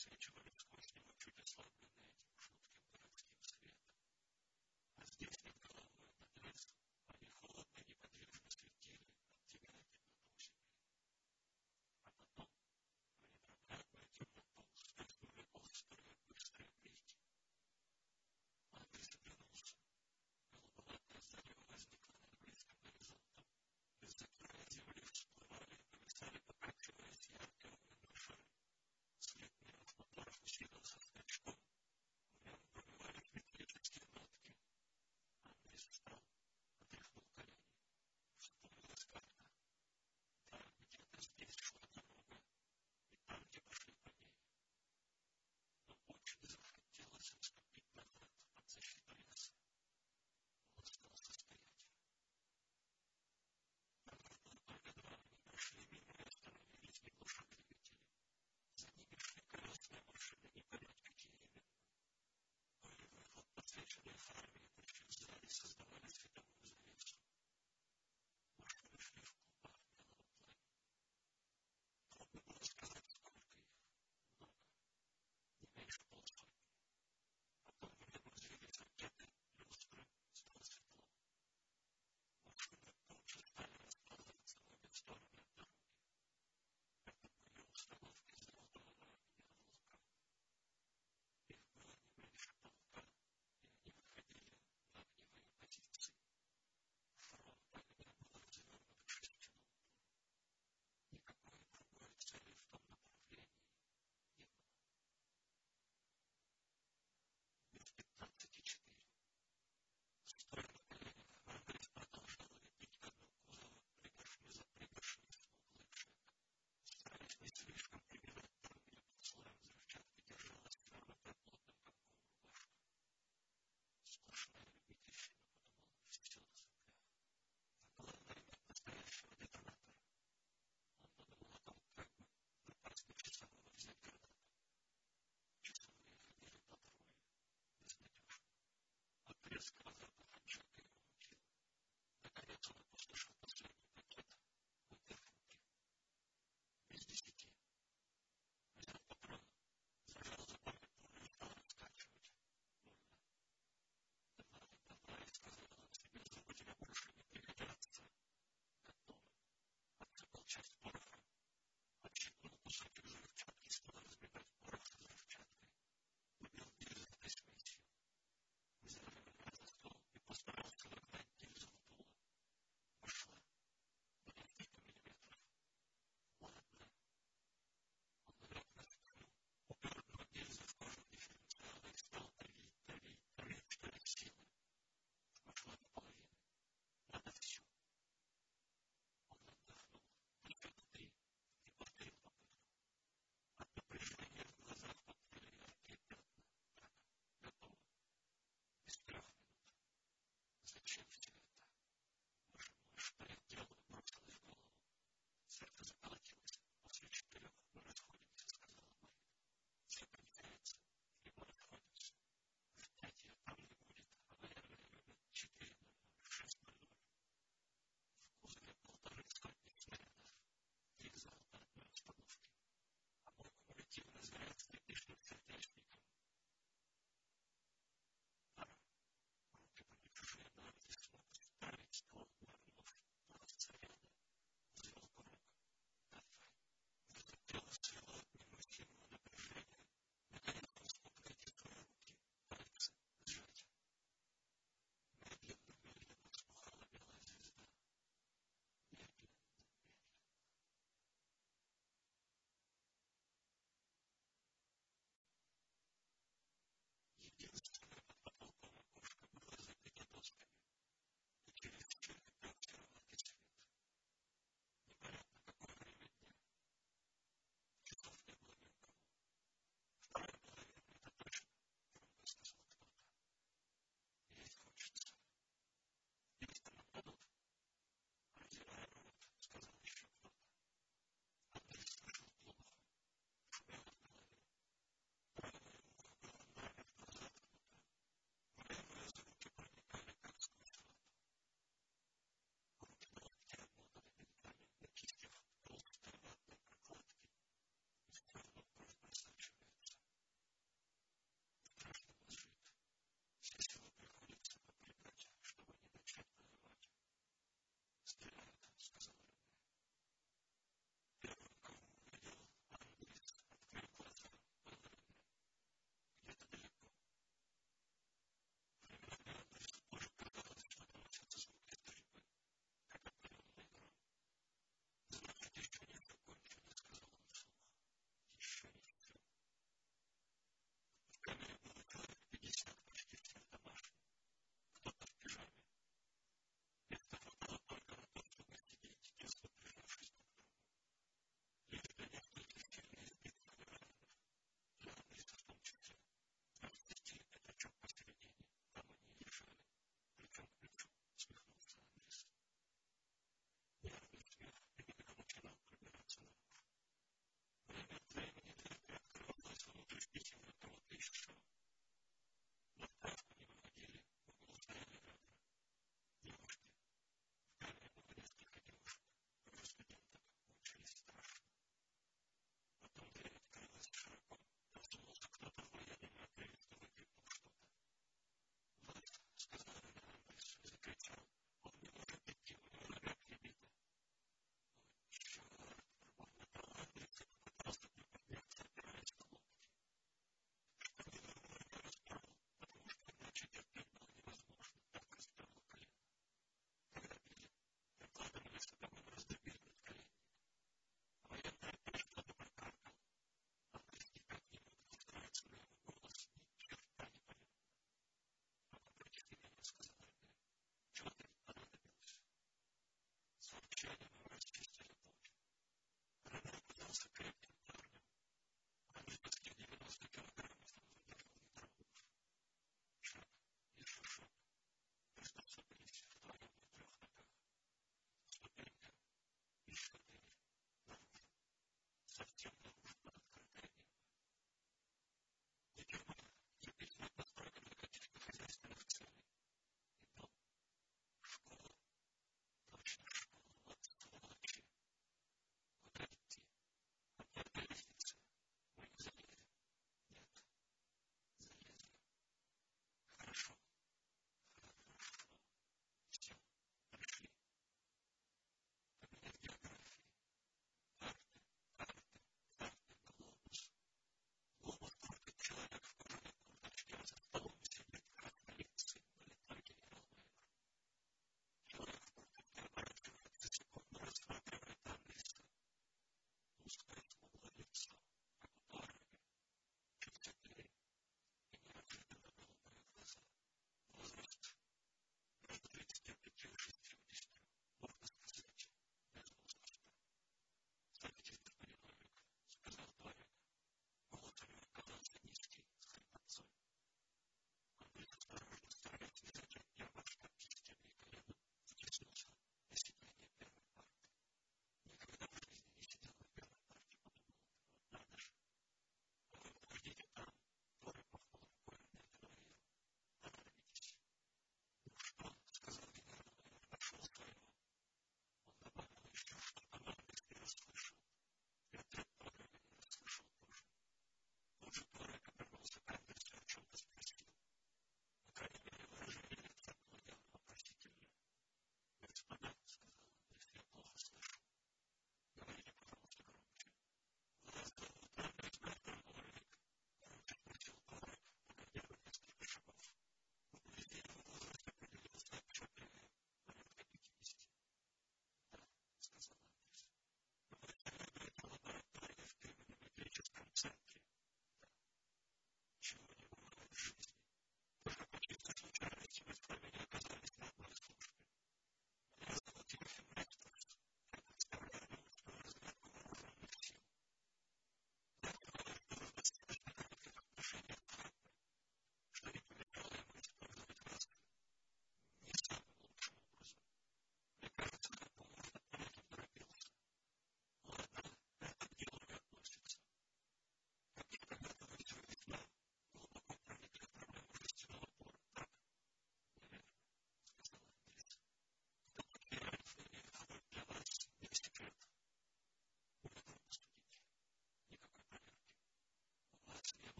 реакция человеческого с него чуть ослаблена. eventually find just put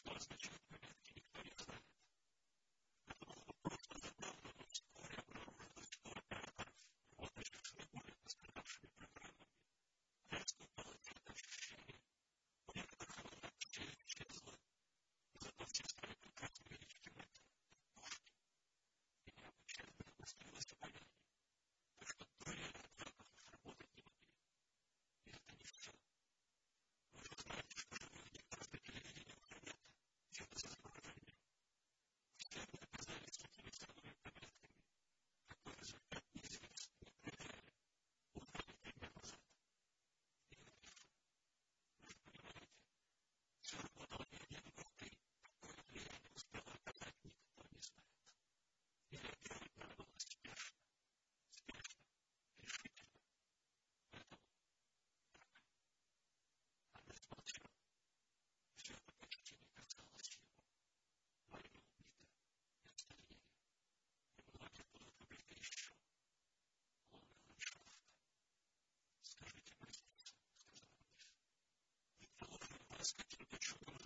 что означают пометки, никто не знает. aspects of the true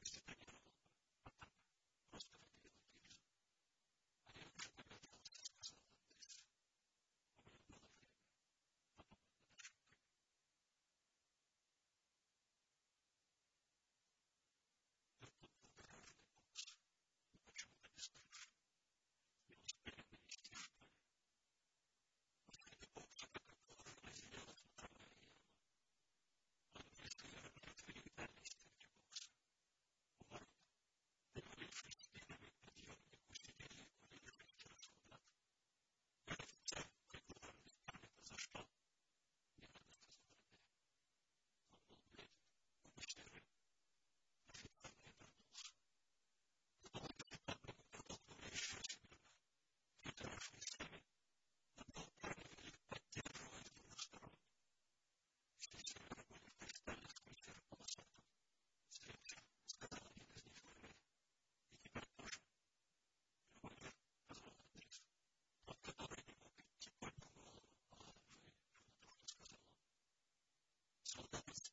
next time.